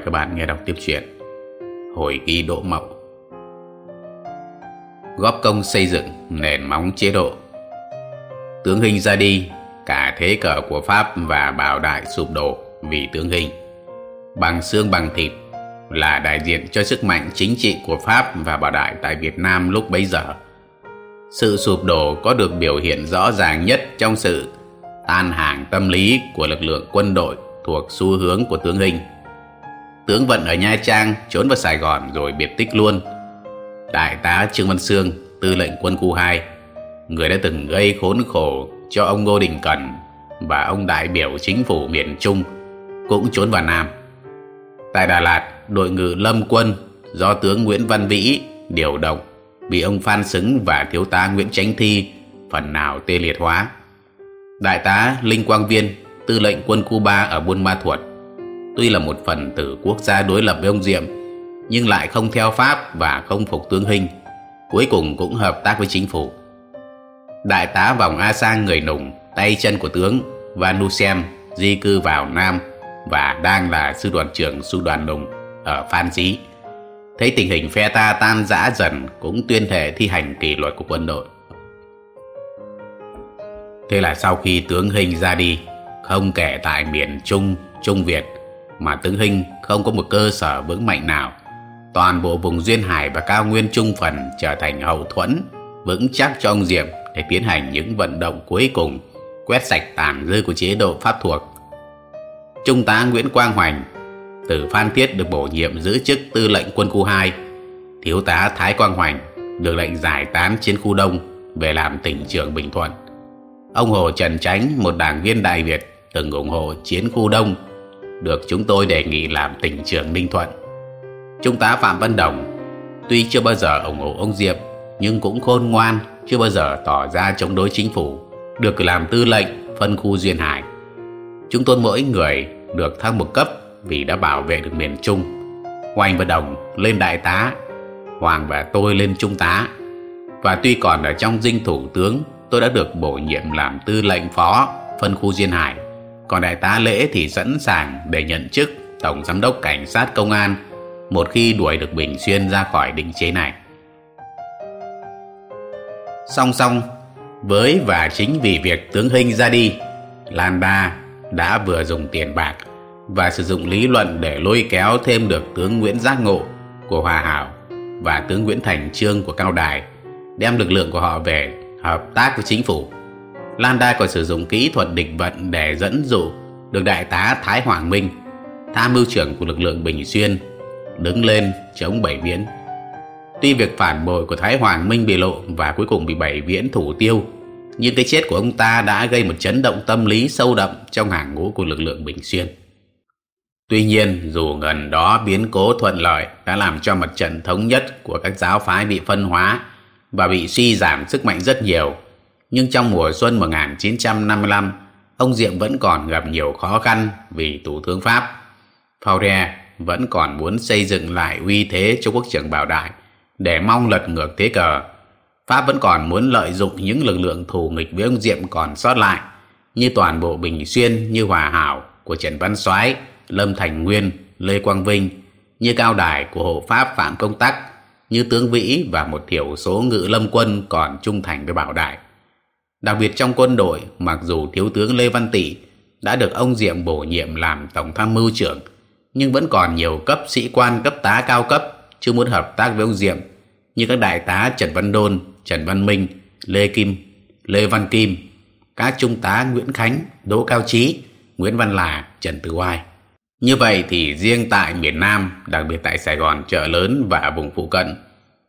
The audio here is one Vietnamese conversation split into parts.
Mời các bạn nghe đọc tiếp chuyện Hồi ký Đỗ Mậu Góp công xây dựng nền móng chế độ. Tướng Hình ra đi, Cả thế cờ của Pháp và Bảo Đại sụp đổ vì tướng Hình Bằng xương bằng thịt là đại diện cho sức mạnh chính trị của Pháp và Bảo Đại tại Việt Nam lúc bấy giờ. Sự sụp đổ có được biểu hiện rõ ràng nhất trong sự tan hàng tâm lý của lực lượng quân đội thuộc xu hướng của tướng Hình tướng vận ở Nha Trang trốn vào Sài Gòn rồi biệt tích luôn. Đại tá Trương Văn Sương, tư lệnh quân khu 2, người đã từng gây khốn khổ cho ông Ngô Đình Cẩn và ông đại biểu chính phủ miền Trung cũng trốn vào Nam. Tại Đà Lạt, đội ngự lâm quân do tướng Nguyễn Văn Vĩ điều động bị ông Phan Xứng và thiếu tá Nguyễn Chánh Thi phần nào tê liệt hóa. Đại tá Linh Quang Viên, tư lệnh quân khu 3 ở Buôn Ma Thuột, tuy là một phần tử quốc gia đối lập với ông Diệm, nhưng lại không theo Pháp và không phục tướng Hinh, cuối cùng cũng hợp tác với chính phủ. Đại tá vòng A Sang người nùng, tay chân của tướng Van Nusem di cư vào Nam và đang là sư đoàn trưởng sư đoàn nùng ở Phan Xí. Thấy tình hình phe ta tan rã dần cũng tuyên thệ thi hành kỷ luật của quân đội. Thế là sau khi tướng Hình ra đi, không kể tại miền Trung Trung Việt mà tướng Hinh không có một cơ sở vững mạnh nào. Toàn bộ vùng duyên hải và cao nguyên trung phần trở thành hậu thuẫn vững chắc cho ông Diệm để tiến hành những vận động cuối cùng quét sạch tàn dư của chế độ pháp thuộc. Trung tá Nguyễn Quang Hoành từ Phan Thiết được bổ nhiệm giữ chức tư lệnh quân khu 2. Thiếu tá Thái Quang Hoành được lệnh giải tán chiến khu Đông về làm tỉnh trưởng Bình Thuận. Ông Hồ Trần Chánh, một đảng viên Đại Việt từng ủng hộ chiến khu Đông được chúng tôi đề nghị làm tỉnh trưởng Ninh Thuận. Trung tá Phạm Văn Đồng tuy chưa bao giờ ủng hộ ông Diệm nhưng cũng khôn ngoan chưa bao giờ tỏ ra chống đối chính phủ được cử làm tư lệnh phân khu duyên hải. Chúng tôi mỗi người được thăng một cấp vì đã bảo vệ được miền Trung. Hoành và Đồng lên đại tá, Hoàng và tôi lên trung tá. Và tuy còn ở trong dinh thủ tướng, tôi đã được bổ nhiệm làm tư lệnh phó phân khu duyên hải còn đại tá lễ thì sẵn sàng để nhận chức tổng giám đốc cảnh sát công an, một khi đuổi được bình xuyên ra khỏi định chế này. Song song, với và chính vì việc tướng hình ra đi, lan ba đã vừa dùng tiền bạc và sử dụng lý luận để lôi kéo thêm được tướng nguyễn giác ngộ của hòa hảo và tướng nguyễn thành trương của cao đài, đem lực lượng của họ về hợp tác với chính phủ. Landa còn sử dụng kỹ thuật địch vận để dẫn dụ được đại tá Thái Hoàng Minh, tham mưu trưởng của lực lượng Bình Xuyên, đứng lên chống Bảy Viễn. Tuy việc phản bội của Thái Hoàng Minh bị lộ và cuối cùng bị Bảy Viễn thủ tiêu, nhưng cái chết của ông ta đã gây một chấn động tâm lý sâu đậm trong hàng ngũ của lực lượng Bình Xuyên. Tuy nhiên, dù gần đó biến cố thuận lợi đã làm cho mặt trận thống nhất của các giáo phái bị phân hóa và bị suy giảm sức mạnh rất nhiều, nhưng trong mùa xuân 1955, ông Diệm vẫn còn gặp nhiều khó khăn vì Thủ tướng Pháp. Faure vẫn còn muốn xây dựng lại uy thế cho quốc trưởng Bảo Đại để mong lật ngược thế cờ. Pháp vẫn còn muốn lợi dụng những lực lượng thù nghịch với ông Diệm còn sót lại như toàn bộ Bình Xuyên như Hòa Hảo của Trần Văn Soái, Lâm Thành Nguyên, Lê Quang Vinh, như cao đài của hộ Pháp Phạm Công Tắc, như tướng Vĩ và một thiểu số ngự lâm quân còn trung thành với Bảo Đại. Đặc biệt trong quân đội, mặc dù Thiếu tướng Lê Văn Tị đã được ông Diệm bổ nhiệm làm Tổng tham mưu trưởng, nhưng vẫn còn nhiều cấp sĩ quan cấp tá cao cấp chưa muốn hợp tác với ông Diệm như các đại tá Trần Văn Đôn, Trần Văn Minh, Lê Kim, Lê Văn Kim, các trung tá Nguyễn Khánh, Đỗ Cao Trí, Nguyễn Văn Là, Trần Tử Oai. Như vậy thì riêng tại miền Nam, đặc biệt tại Sài Gòn chợ lớn và vùng phụ cận,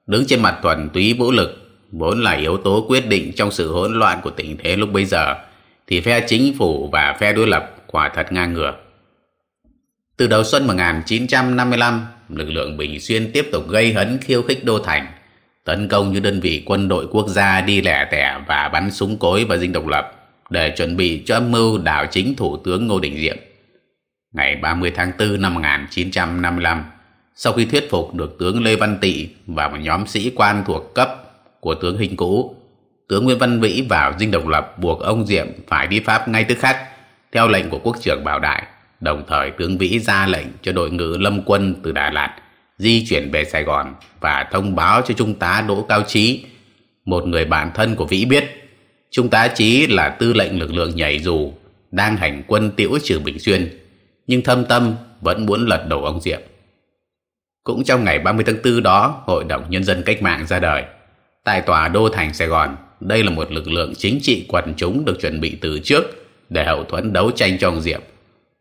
đứng trên mặt thuần túy vũ lực vốn là yếu tố quyết định trong sự hỗn loạn của tình thế lúc bấy giờ, thì phe chính phủ và phe đối lập quả thật ngang ngửa. Từ đầu xuân 1955, lực lượng Bình Xuyên tiếp tục gây hấn khiêu khích Đô Thành, tấn công như đơn vị quân đội quốc gia đi lẻ tẻ và bắn súng cối vào dinh độc lập để chuẩn bị cho âm mưu đảo chính Thủ tướng Ngô Đình Diệm. Ngày 30 tháng 4 năm 1955, sau khi thuyết phục được tướng Lê Văn Tị và một nhóm sĩ quan thuộc cấp của tướng hình cũ tướng Nguyễn Văn Vĩ vào dinh độc lập buộc ông Diệm phải đi Pháp ngay tức khắc theo lệnh của quốc trưởng Bảo Đại đồng thời tướng Vĩ ra lệnh cho đội ngũ lâm quân từ Đà Lạt di chuyển về Sài Gòn và thông báo cho Trung tá Đỗ Cao Trí, một người bạn thân của Vĩ biết. Trung tá Trí là tư lệnh lực lượng nhảy dù, đang hành quân tiễu trừ Bình Xuyên, nhưng thâm tâm vẫn muốn lật đổ ông Diệm. Cũng trong ngày 30 tháng 4 đó, Hội đồng Nhân dân Cách mạng ra đời. Tại tòa Đô Thành Sài Gòn, đây là một lực lượng chính trị quần chúng được chuẩn bị từ trước để hậu thuẫn đấu tranh cho ông Diệm.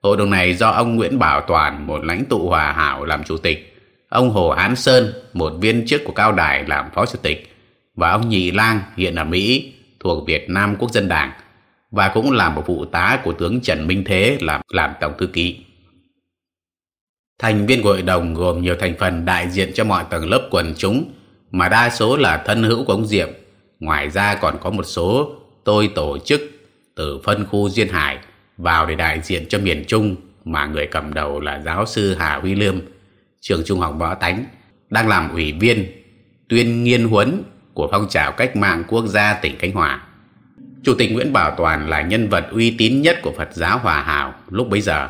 Hội đồng này do ông Nguyễn Bảo Toàn, một lãnh tụ hòa hảo làm chủ tịch, ông Hồ Hán Sơn, một viên chức của Cao Đài làm phó chủ tịch, và ông Nhị Lang hiện ở Mỹ thuộc Việt Nam Quốc dân Đảng và cũng là một phụ tá của tướng Trần Minh Thế làm làm tổng thư ký. Thành viên của hội đồng gồm nhiều thành phần đại diện cho mọi tầng lớp quần chúng mà đa số là thân hữu của ông Diệm. Ngoài ra còn có một số tôi tổ chức từ phân khu Duyên Hải vào để đại diện cho miền Trung mà người cầm đầu là giáo sư Hà Huy Lương, trường trung học Võ Tánh, đang làm ủy viên tuyên nghiên huấn của phong trào cách mạng quốc gia tỉnh Khánh Hòa. Chủ tịch Nguyễn Bảo Toàn là nhân vật uy tín nhất của Phật giáo Hòa Hảo lúc bấy giờ.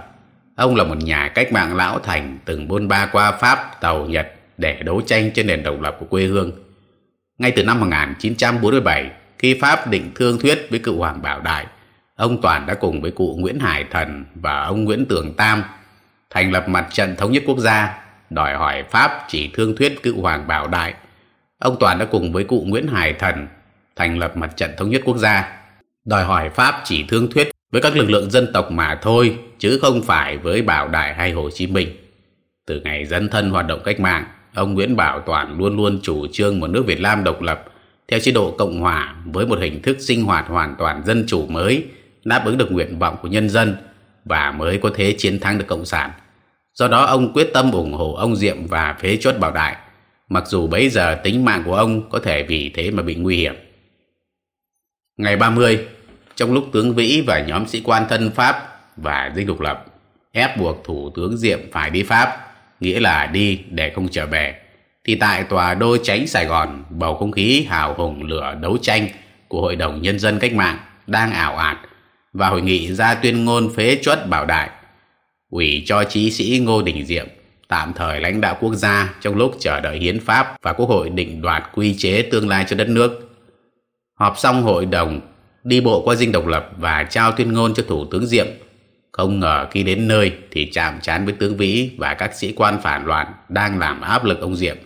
Ông là một nhà cách mạng lão thành từng bôn ba qua Pháp, Tàu, Nhật để đấu tranh trên nền độc lập của quê hương. Ngay từ năm 1947, khi Pháp định thương thuyết với cựu Hoàng Bảo Đại, ông Toàn đã cùng với cụ Nguyễn Hải Thần và ông Nguyễn Tường Tam thành lập mặt trận thống nhất quốc gia, đòi hỏi Pháp chỉ thương thuyết cựu Hoàng Bảo Đại. Ông Toàn đã cùng với cụ Nguyễn Hải Thần thành lập mặt trận thống nhất quốc gia, đòi hỏi Pháp chỉ thương thuyết với các lực lượng dân tộc mà thôi, chứ không phải với Bảo Đại hay Hồ Chí Minh. Từ ngày dân thân hoạt động cách mạng, ông Nguyễn Bảo Toàn luôn luôn chủ trương một nước Việt Nam độc lập theo chế độ Cộng hòa với một hình thức sinh hoạt hoàn toàn dân chủ mới, đáp ứng được nguyện vọng của nhân dân và mới có thế chiến thắng được Cộng sản. Do đó ông quyết tâm ủng hộ ông Diệm và phế chốt Bảo Đại, mặc dù bấy giờ tính mạng của ông có thể vì thế mà bị nguy hiểm. Ngày 30, trong lúc tướng Vĩ và nhóm sĩ quan thân Pháp và dinh độc lập ép buộc Thủ tướng Diệm phải đi Pháp, nghĩa là đi để không trở về, thì tại tòa đô tránh Sài Gòn, bầu không khí hào hùng lửa đấu tranh của Hội đồng Nhân dân Cách mạng đang ảo ạt và hội nghị ra tuyên ngôn phế chuất bảo đại. Ủy cho chí sĩ Ngô Đình Diệm tạm thời lãnh đạo quốc gia trong lúc chờ đợi hiến pháp và quốc hội định đoạt quy chế tương lai cho đất nước. Họp xong hội đồng, đi bộ qua dinh độc lập và trao tuyên ngôn cho Thủ tướng Diệm. Không ngờ khi đến nơi thì chạm trán với tướng Vĩ và các sĩ quan phản loạn đang làm áp lực ông Diệm.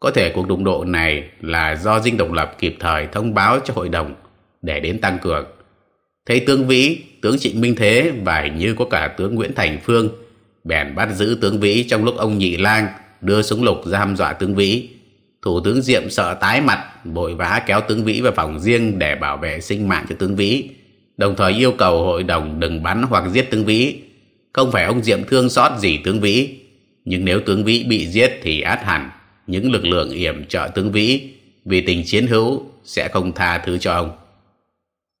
Có thể cuộc đụng độ này là do dinh độc lập kịp thời thông báo cho hội đồng để đến tăng cường. Thấy tướng Vĩ, tướng Trịnh Minh Thế và hình như có cả tướng Nguyễn Thành Phương bèn bắt giữ tướng Vĩ trong lúc ông Nhị Lang đưa súng lục ra hăm dọa tướng Vĩ. Thủ tướng Diệm sợ tái mặt, vội vã kéo tướng Vĩ vào phòng riêng để bảo vệ sinh mạng cho tướng Vĩ, đồng thời yêu cầu hội đồng đừng bắn hoặc giết tướng Vĩ. Không phải ông Diệm thương xót gì tướng Vĩ, nhưng nếu tướng Vĩ bị giết thì át hẳn những lực lượng yểm trợ tướng Vĩ vì tình chiến hữu sẽ không tha thứ cho ông.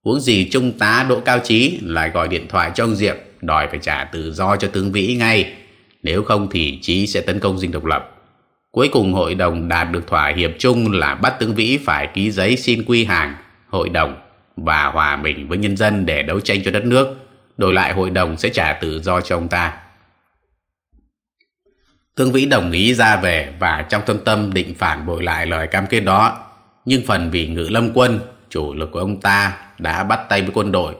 Huống gì Trung tá Đỗ Cao Trí lại gọi điện thoại cho ông Diệm đòi phải trả tự do cho tướng Vĩ ngay, nếu không thì Trí sẽ tấn công dinh độc lập. Cuối cùng hội đồng đạt được thỏa hiệp chung là bắt tướng Vĩ phải ký giấy xin quy hàng hội đồng và hòa bình với nhân dân để đấu tranh cho đất nước. Đổi lại hội đồng sẽ trả tự do cho ông ta. Tướng Vĩ đồng ý ra về và trong thâm tâm định phản bội lại lời cam kết đó. Nhưng phần vì ngự lâm quân, chủ lực của ông ta đã bắt tay với quân đội,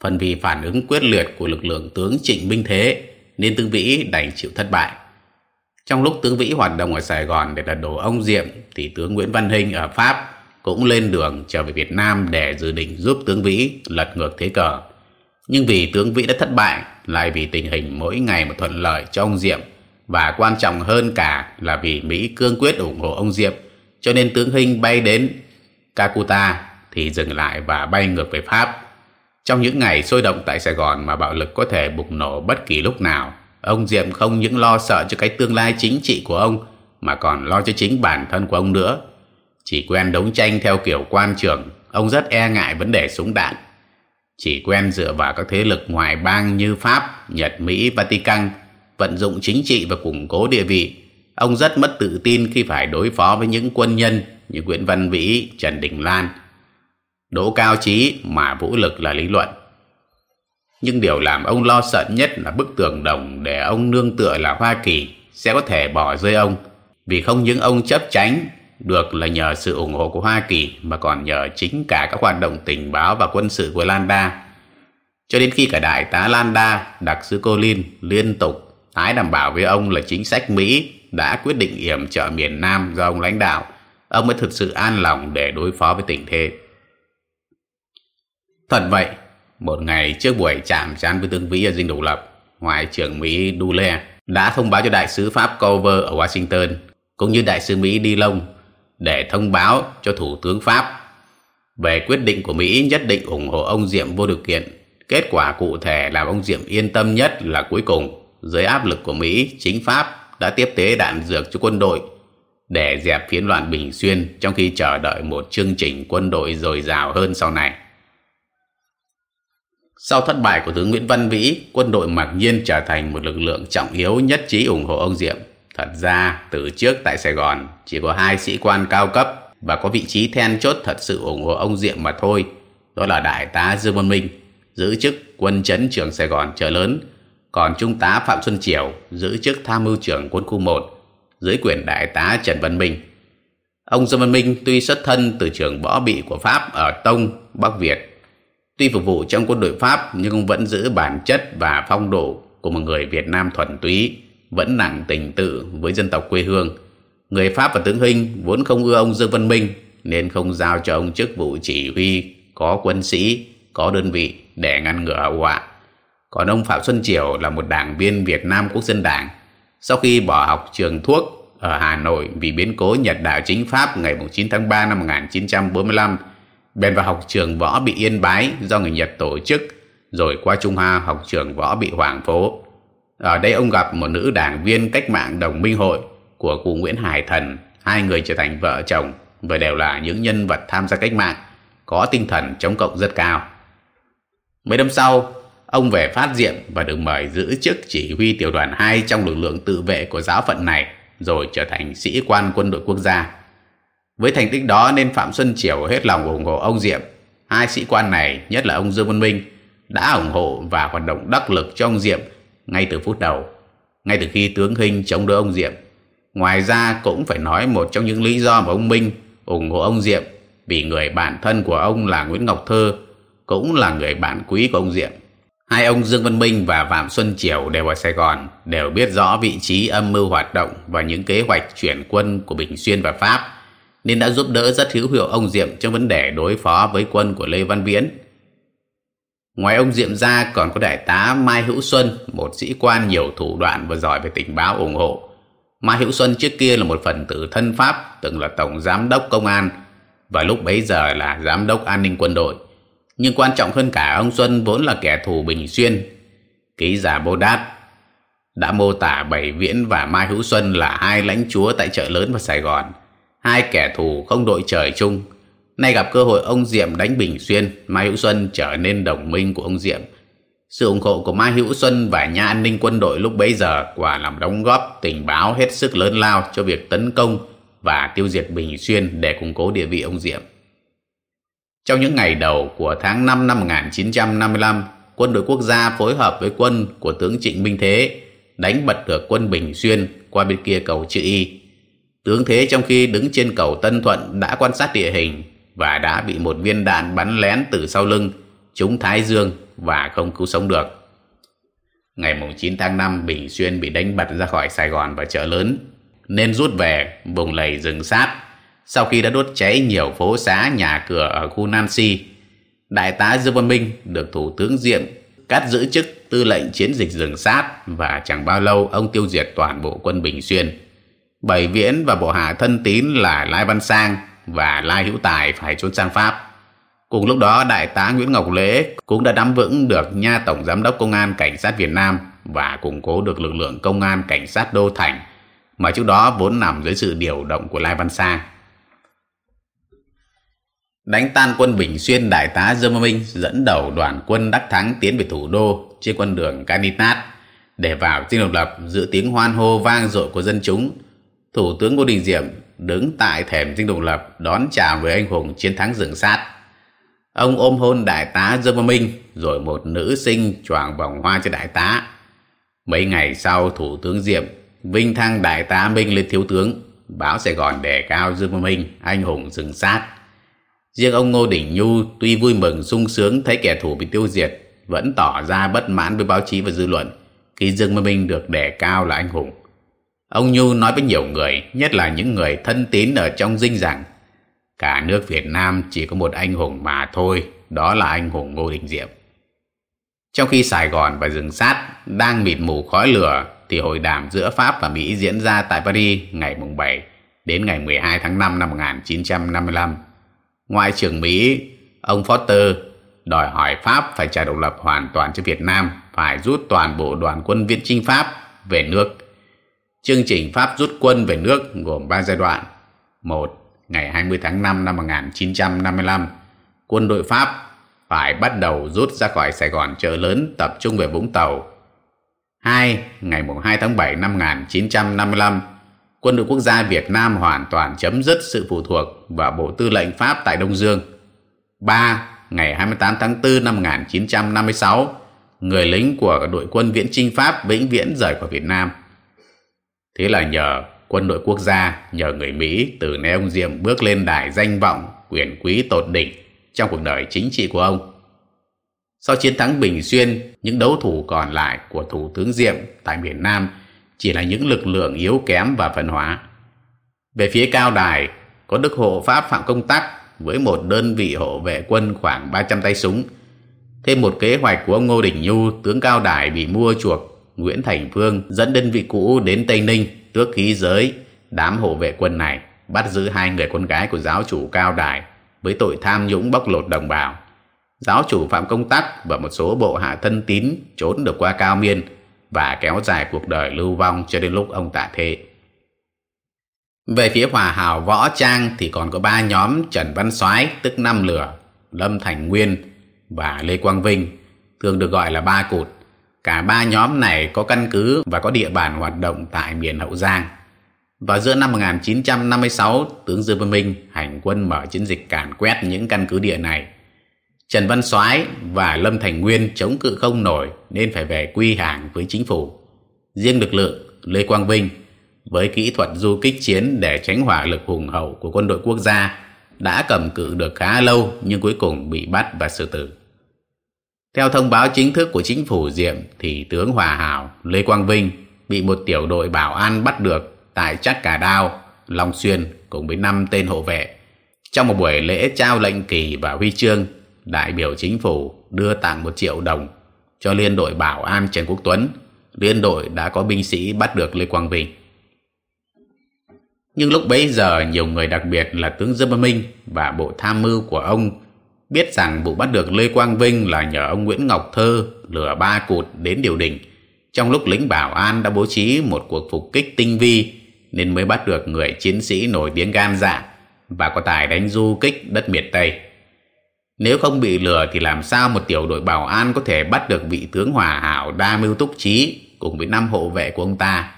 phần vì phản ứng quyết liệt của lực lượng tướng Trịnh Minh Thế nên tướng Vĩ đành chịu thất bại. Trong lúc tướng Vĩ hoạt động ở Sài Gòn để lật đổ ông Diệm thì tướng Nguyễn Văn Hinh ở Pháp cũng lên đường trở về Việt Nam để dự định giúp tướng Vĩ lật ngược thế cờ. Nhưng vì tướng Vĩ đã thất bại, lại vì tình hình mỗi ngày một thuận lợi cho ông Diệm và quan trọng hơn cả là vì Mỹ cương quyết ủng hộ ông Diệm, cho nên tướng Hinh bay đến Kakuta thì dừng lại và bay ngược về Pháp. Trong những ngày sôi động tại Sài Gòn mà bạo lực có thể bùng nổ bất kỳ lúc nào, ông Diệm không những lo sợ cho cái tương lai chính trị của ông mà còn lo cho chính bản thân của ông nữa. Chỉ quen đấu tranh theo kiểu quan trường, ông rất e ngại vấn đề súng đạn. Chỉ quen dựa vào các thế lực ngoài bang như Pháp, Nhật, Mỹ, Vatican, vận dụng chính trị và củng cố địa vị. Ông rất mất tự tin khi phải đối phó với những quân nhân như Nguyễn Văn Vĩ, Trần Đình Lan, Đỗ Cao Trí mà vũ lực là lý luận. Nhưng điều làm ông lo sợ nhất là bức tường đồng để ông nương tựa là Hoa Kỳ sẽ có thể bỏ rơi ông. Vì không những ông chấp tránh được là nhờ sự ủng hộ của Hoa Kỳ mà còn nhờ chính cả các hoạt động tình báo và quân sự của Landa. Cho đến khi cả đại tá Landa, đặc sứ Colin liên tục tái đảm bảo với ông là chính sách Mỹ đã quyết định yểm trợ miền Nam do ông lãnh đạo, ông mới thực sự an lòng để đối phó với tình thế. Thật vậy, một ngày trước buổi chạm trán với tướng Vĩ ở dinh độc lập, Ngoại trưởng Mỹ Dule đã thông báo cho đại sứ Pháp Cover ở Washington cũng như đại sứ Mỹ Dillon để thông báo cho Thủ tướng Pháp về quyết định của Mỹ nhất định ủng hộ ông Diệm vô điều kiện. Kết quả cụ thể làm ông Diệm yên tâm nhất là cuối cùng, dưới áp lực của Mỹ, chính Pháp đã tiếp tế đạn dược cho quân đội để dẹp phiến loạn Bình Xuyên trong khi chờ đợi một chương trình quân đội dồi dào hơn sau này. Sau thất bại của tướng Nguyễn Văn Vĩ, quân đội mặc nhiên trở thành một lực lượng trọng yếu nhất trí ủng hộ ông Diệm. Thật ra, từ trước tại Sài Gòn, chỉ có hai sĩ quan cao cấp và có vị trí then chốt thật sự ủng hộ ông Diệm mà thôi. Đó là Đại tá Dương Văn Minh, giữ chức quân chấn trưởng Sài Gòn chợ lớn, còn Trung tá Phạm Xuân Triều giữ chức tham mưu trưởng quân khu 1 dưới quyền Đại tá Trần Văn Minh. Ông Dương Văn Minh tuy xuất thân từ trường võ bị của Pháp ở Tông, Bắc Việt, Tuy phục vụ trong quân đội Pháp nhưng ông vẫn giữ bản chất và phong độ của một người Việt Nam thuần túy, vẫn nặng tình tự với dân tộc quê hương. Người Pháp và tướng Hinh vốn không ưa ông Dương Văn Minh nên không giao cho ông chức vụ chỉ huy có quân sĩ, có đơn vị để ngăn ngừa hậu họa. Còn ông Phạm Xuân Triều là một đảng viên Việt Nam Quốc dân Đảng. Sau khi bỏ học trường thuốc ở Hà Nội vì biến cố Nhật đảo chính Pháp ngày 9 tháng 3 năm 1945, bèn vào học trường võ bị Yên Bái do người Nhật tổ chức, rồi qua Trung Hoa học trường võ bị Hoàng Phố. Ở đây ông gặp một nữ đảng viên cách mạng đồng minh hội của cụ Nguyễn Hải Thần, hai người trở thành vợ chồng và đều là những nhân vật tham gia cách mạng, có tinh thần chống cộng rất cao. Mấy năm sau, ông về phát diệm và được mời giữ chức chỉ huy tiểu đoàn 2 trong lực lượng tự vệ của giáo phận này, rồi trở thành sĩ quan quân đội quốc gia. Với thành tích đó nên Phạm Xuân Triều hết lòng ủng hộ ông Diệm. Hai sĩ quan này, nhất là ông Dương Văn Minh, đã ủng hộ và hoạt động đắc lực cho ông Diệm ngay từ phút đầu, ngay từ khi tướng Hinh chống đỡ ông Diệm. Ngoài ra cũng phải nói một trong những lý do mà ông Minh ủng hộ ông Diệm vì người bạn thân của ông là Nguyễn Ngọc Thơ cũng là người bạn quý của ông Diệm. Hai ông Dương Văn Minh và Phạm Xuân Triều đều ở Sài Gòn, đều biết rõ vị trí âm mưu hoạt động và những kế hoạch chuyển quân của Bình Xuyên và Pháp nên đã giúp đỡ rất hữu hiệu ông Diệm trong vấn đề đối phó với quân của Lê Văn Viễn. Ngoài ông Diệm ra còn có đại tá Mai Hữu Xuân, một sĩ quan nhiều thủ đoạn và giỏi về tình báo ủng hộ. Mai Hữu Xuân trước kia là một phần tử thân Pháp, từng là tổng giám đốc công an và lúc bấy giờ là giám đốc an ninh quân đội. Nhưng quan trọng hơn cả ông Xuân vốn là kẻ thù Bình Xuyên. Ký giả Bô Đát đã mô tả Bảy Viễn và Mai Hữu Xuân là hai lãnh chúa tại chợ lớn và Sài Gòn hai kẻ thù không đội trời chung. Nay gặp cơ hội ông Diệm đánh Bình Xuyên, Mai Hữu Xuân trở nên đồng minh của ông Diệm. Sự ủng hộ của Mai Hữu Xuân và nhà an ninh quân đội lúc bấy giờ quả làm đóng góp tình báo hết sức lớn lao cho việc tấn công và tiêu diệt Bình Xuyên để củng cố địa vị ông Diệm. Trong những ngày đầu của tháng 5 năm 1955, quân đội quốc gia phối hợp với quân của tướng Trịnh Minh Thế đánh bật được quân Bình Xuyên qua bên kia cầu chữ Y Tướng Thế trong khi đứng trên cầu Tân Thuận đã quan sát địa hình và đã bị một viên đạn bắn lén từ sau lưng, trúng Thái Dương và không cứu sống được. Ngày 9 tháng 5, Bình Xuyên bị đánh bật ra khỏi Sài Gòn và chợ lớn, nên rút về vùng lầy rừng sát sau khi đã đốt cháy nhiều phố xá nhà cửa ở khu Nancy. Đại tá Dương Văn Minh được Thủ tướng Diệm cắt giữ chức tư lệnh chiến dịch rừng sát và chẳng bao lâu ông tiêu diệt toàn bộ quân Bình Xuyên. Bảy Viễn và bộ hạ thân tín là Lai Văn Sang và Lai Hữu Tài phải trốn sang Pháp. Cùng lúc đó, Đại tá Nguyễn Ngọc Lễ cũng đã nắm vững được nha Tổng Giám đốc Công an Cảnh sát Việt Nam và củng cố được lực lượng Công an Cảnh sát Đô Thành mà trước đó vốn nằm dưới sự điều động của Lai Văn Sang. Đánh tan quân Bình Xuyên, Đại tá Dương Minh dẫn đầu đoàn quân đắc thắng tiến về thủ đô trên con đường Caninat để vào dinh độc lập giữa tiếng hoan hô vang dội của dân chúng Thủ tướng Ngô Đình Diệm đứng tại thềm dinh độc lập đón chào người anh hùng chiến thắng rừng sát. Ông ôm hôn đại tá Dương Văn Minh, rồi một nữ sinh choàng vòng hoa cho đại tá. Mấy ngày sau, Thủ tướng Diệm vinh thăng đại tá Minh lên thiếu tướng, báo Sài Gòn đề cao Dương Văn Minh, anh hùng rừng sát. Riêng ông Ngô Đình Nhu tuy vui mừng sung sướng thấy kẻ thù bị tiêu diệt, vẫn tỏ ra bất mãn với báo chí và dư luận khi Dương Văn Minh được đề cao là anh hùng. Ông Nhu nói với nhiều người, nhất là những người thân tín ở trong dinh rằng cả nước Việt Nam chỉ có một anh hùng mà thôi, đó là anh hùng Ngô Đình Diệm. Trong khi Sài Gòn và rừng sát đang mịt mù khói lửa thì hội đàm giữa Pháp và Mỹ diễn ra tại Paris ngày 7 đến ngày 12 tháng 5 năm 1955. Ngoại trưởng Mỹ, ông Foster đòi hỏi Pháp phải trả độc lập hoàn toàn cho Việt Nam, phải rút toàn bộ đoàn quân viễn chinh Pháp về nước. Chương trình Pháp rút quân về nước gồm 3 giai đoạn. 1. Ngày 20 tháng 5 năm 1955, quân đội Pháp phải bắt đầu rút ra khỏi Sài Gòn chợ lớn tập trung về Vũng Tàu. 2. Ngày 2 tháng 7 năm 1955, quân đội quốc gia Việt Nam hoàn toàn chấm dứt sự phụ thuộc vào Bộ Tư lệnh Pháp tại Đông Dương. 3. Ngày 28 tháng 4 năm 1956, người lính của đội quân viễn chinh Pháp vĩnh viễn rời khỏi Việt Nam. Thế là nhờ quân đội quốc gia, nhờ người Mỹ từ nay ông Diệm bước lên đài danh vọng, quyền quý tột đỉnh trong cuộc đời chính trị của ông. Sau chiến thắng Bình Xuyên, những đấu thủ còn lại của Thủ tướng Diệm tại miền Nam chỉ là những lực lượng yếu kém và phân hóa. Về phía cao đài, có Đức Hộ Pháp Phạm Công Tắc với một đơn vị hộ vệ quân khoảng 300 tay súng. Thêm một kế hoạch của ông Ngô Đình Nhu, tướng cao đài bị mua chuộc, Nguyễn Thành Phương dẫn đơn vị cũ đến Tây Ninh, tước khí giới, đám hộ vệ quân này bắt giữ hai người con gái của giáo chủ cao đài với tội tham nhũng bóc lột đồng bào. Giáo chủ Phạm Công Tắc và một số bộ hạ thân tín trốn được qua Cao Miên và kéo dài cuộc đời lưu vong cho đến lúc ông tạ thế. Về phía Hòa Hảo Võ Trang thì còn có ba nhóm Trần Văn Soái tức Năm Lửa, Lâm Thành Nguyên và Lê Quang Vinh, thường được gọi là ba cụt. Cả ba nhóm này có căn cứ và có địa bàn hoạt động tại miền Hậu Giang. Vào giữa năm 1956, tướng Dương Văn Minh hành quân mở chiến dịch càn quét những căn cứ địa này. Trần Văn Soái và Lâm Thành Nguyên chống cự không nổi nên phải về quy hàng với chính phủ. Riêng lực lượng Lê Quang Vinh với kỹ thuật du kích chiến để tránh hỏa lực hùng hậu của quân đội quốc gia đã cầm cự được khá lâu nhưng cuối cùng bị bắt và xử tử. Theo thông báo chính thức của chính phủ Diệm thì tướng Hòa Hảo Lê Quang Vinh bị một tiểu đội bảo an bắt được tại Chắc Cà Đao, Long Xuyên cùng với năm tên hộ vệ. Trong một buổi lễ trao lệnh kỳ và huy chương, đại biểu chính phủ đưa tặng một triệu đồng cho liên đội bảo an Trần Quốc Tuấn. Liên đội đã có binh sĩ bắt được Lê Quang Vinh. Nhưng lúc bấy giờ nhiều người đặc biệt là tướng Dương Minh và bộ tham mưu của ông biết rằng vụ bắt được Lê Quang Vinh là nhờ ông Nguyễn Ngọc Thơ lừa ba cụt đến điều đình. Trong lúc lính bảo an đã bố trí một cuộc phục kích tinh vi nên mới bắt được người chiến sĩ nổi tiếng gan dạ và có tài đánh du kích đất miệt Tây. Nếu không bị lừa thì làm sao một tiểu đội bảo an có thể bắt được vị tướng hòa hảo đa mưu túc trí cùng với năm hộ vệ của ông ta.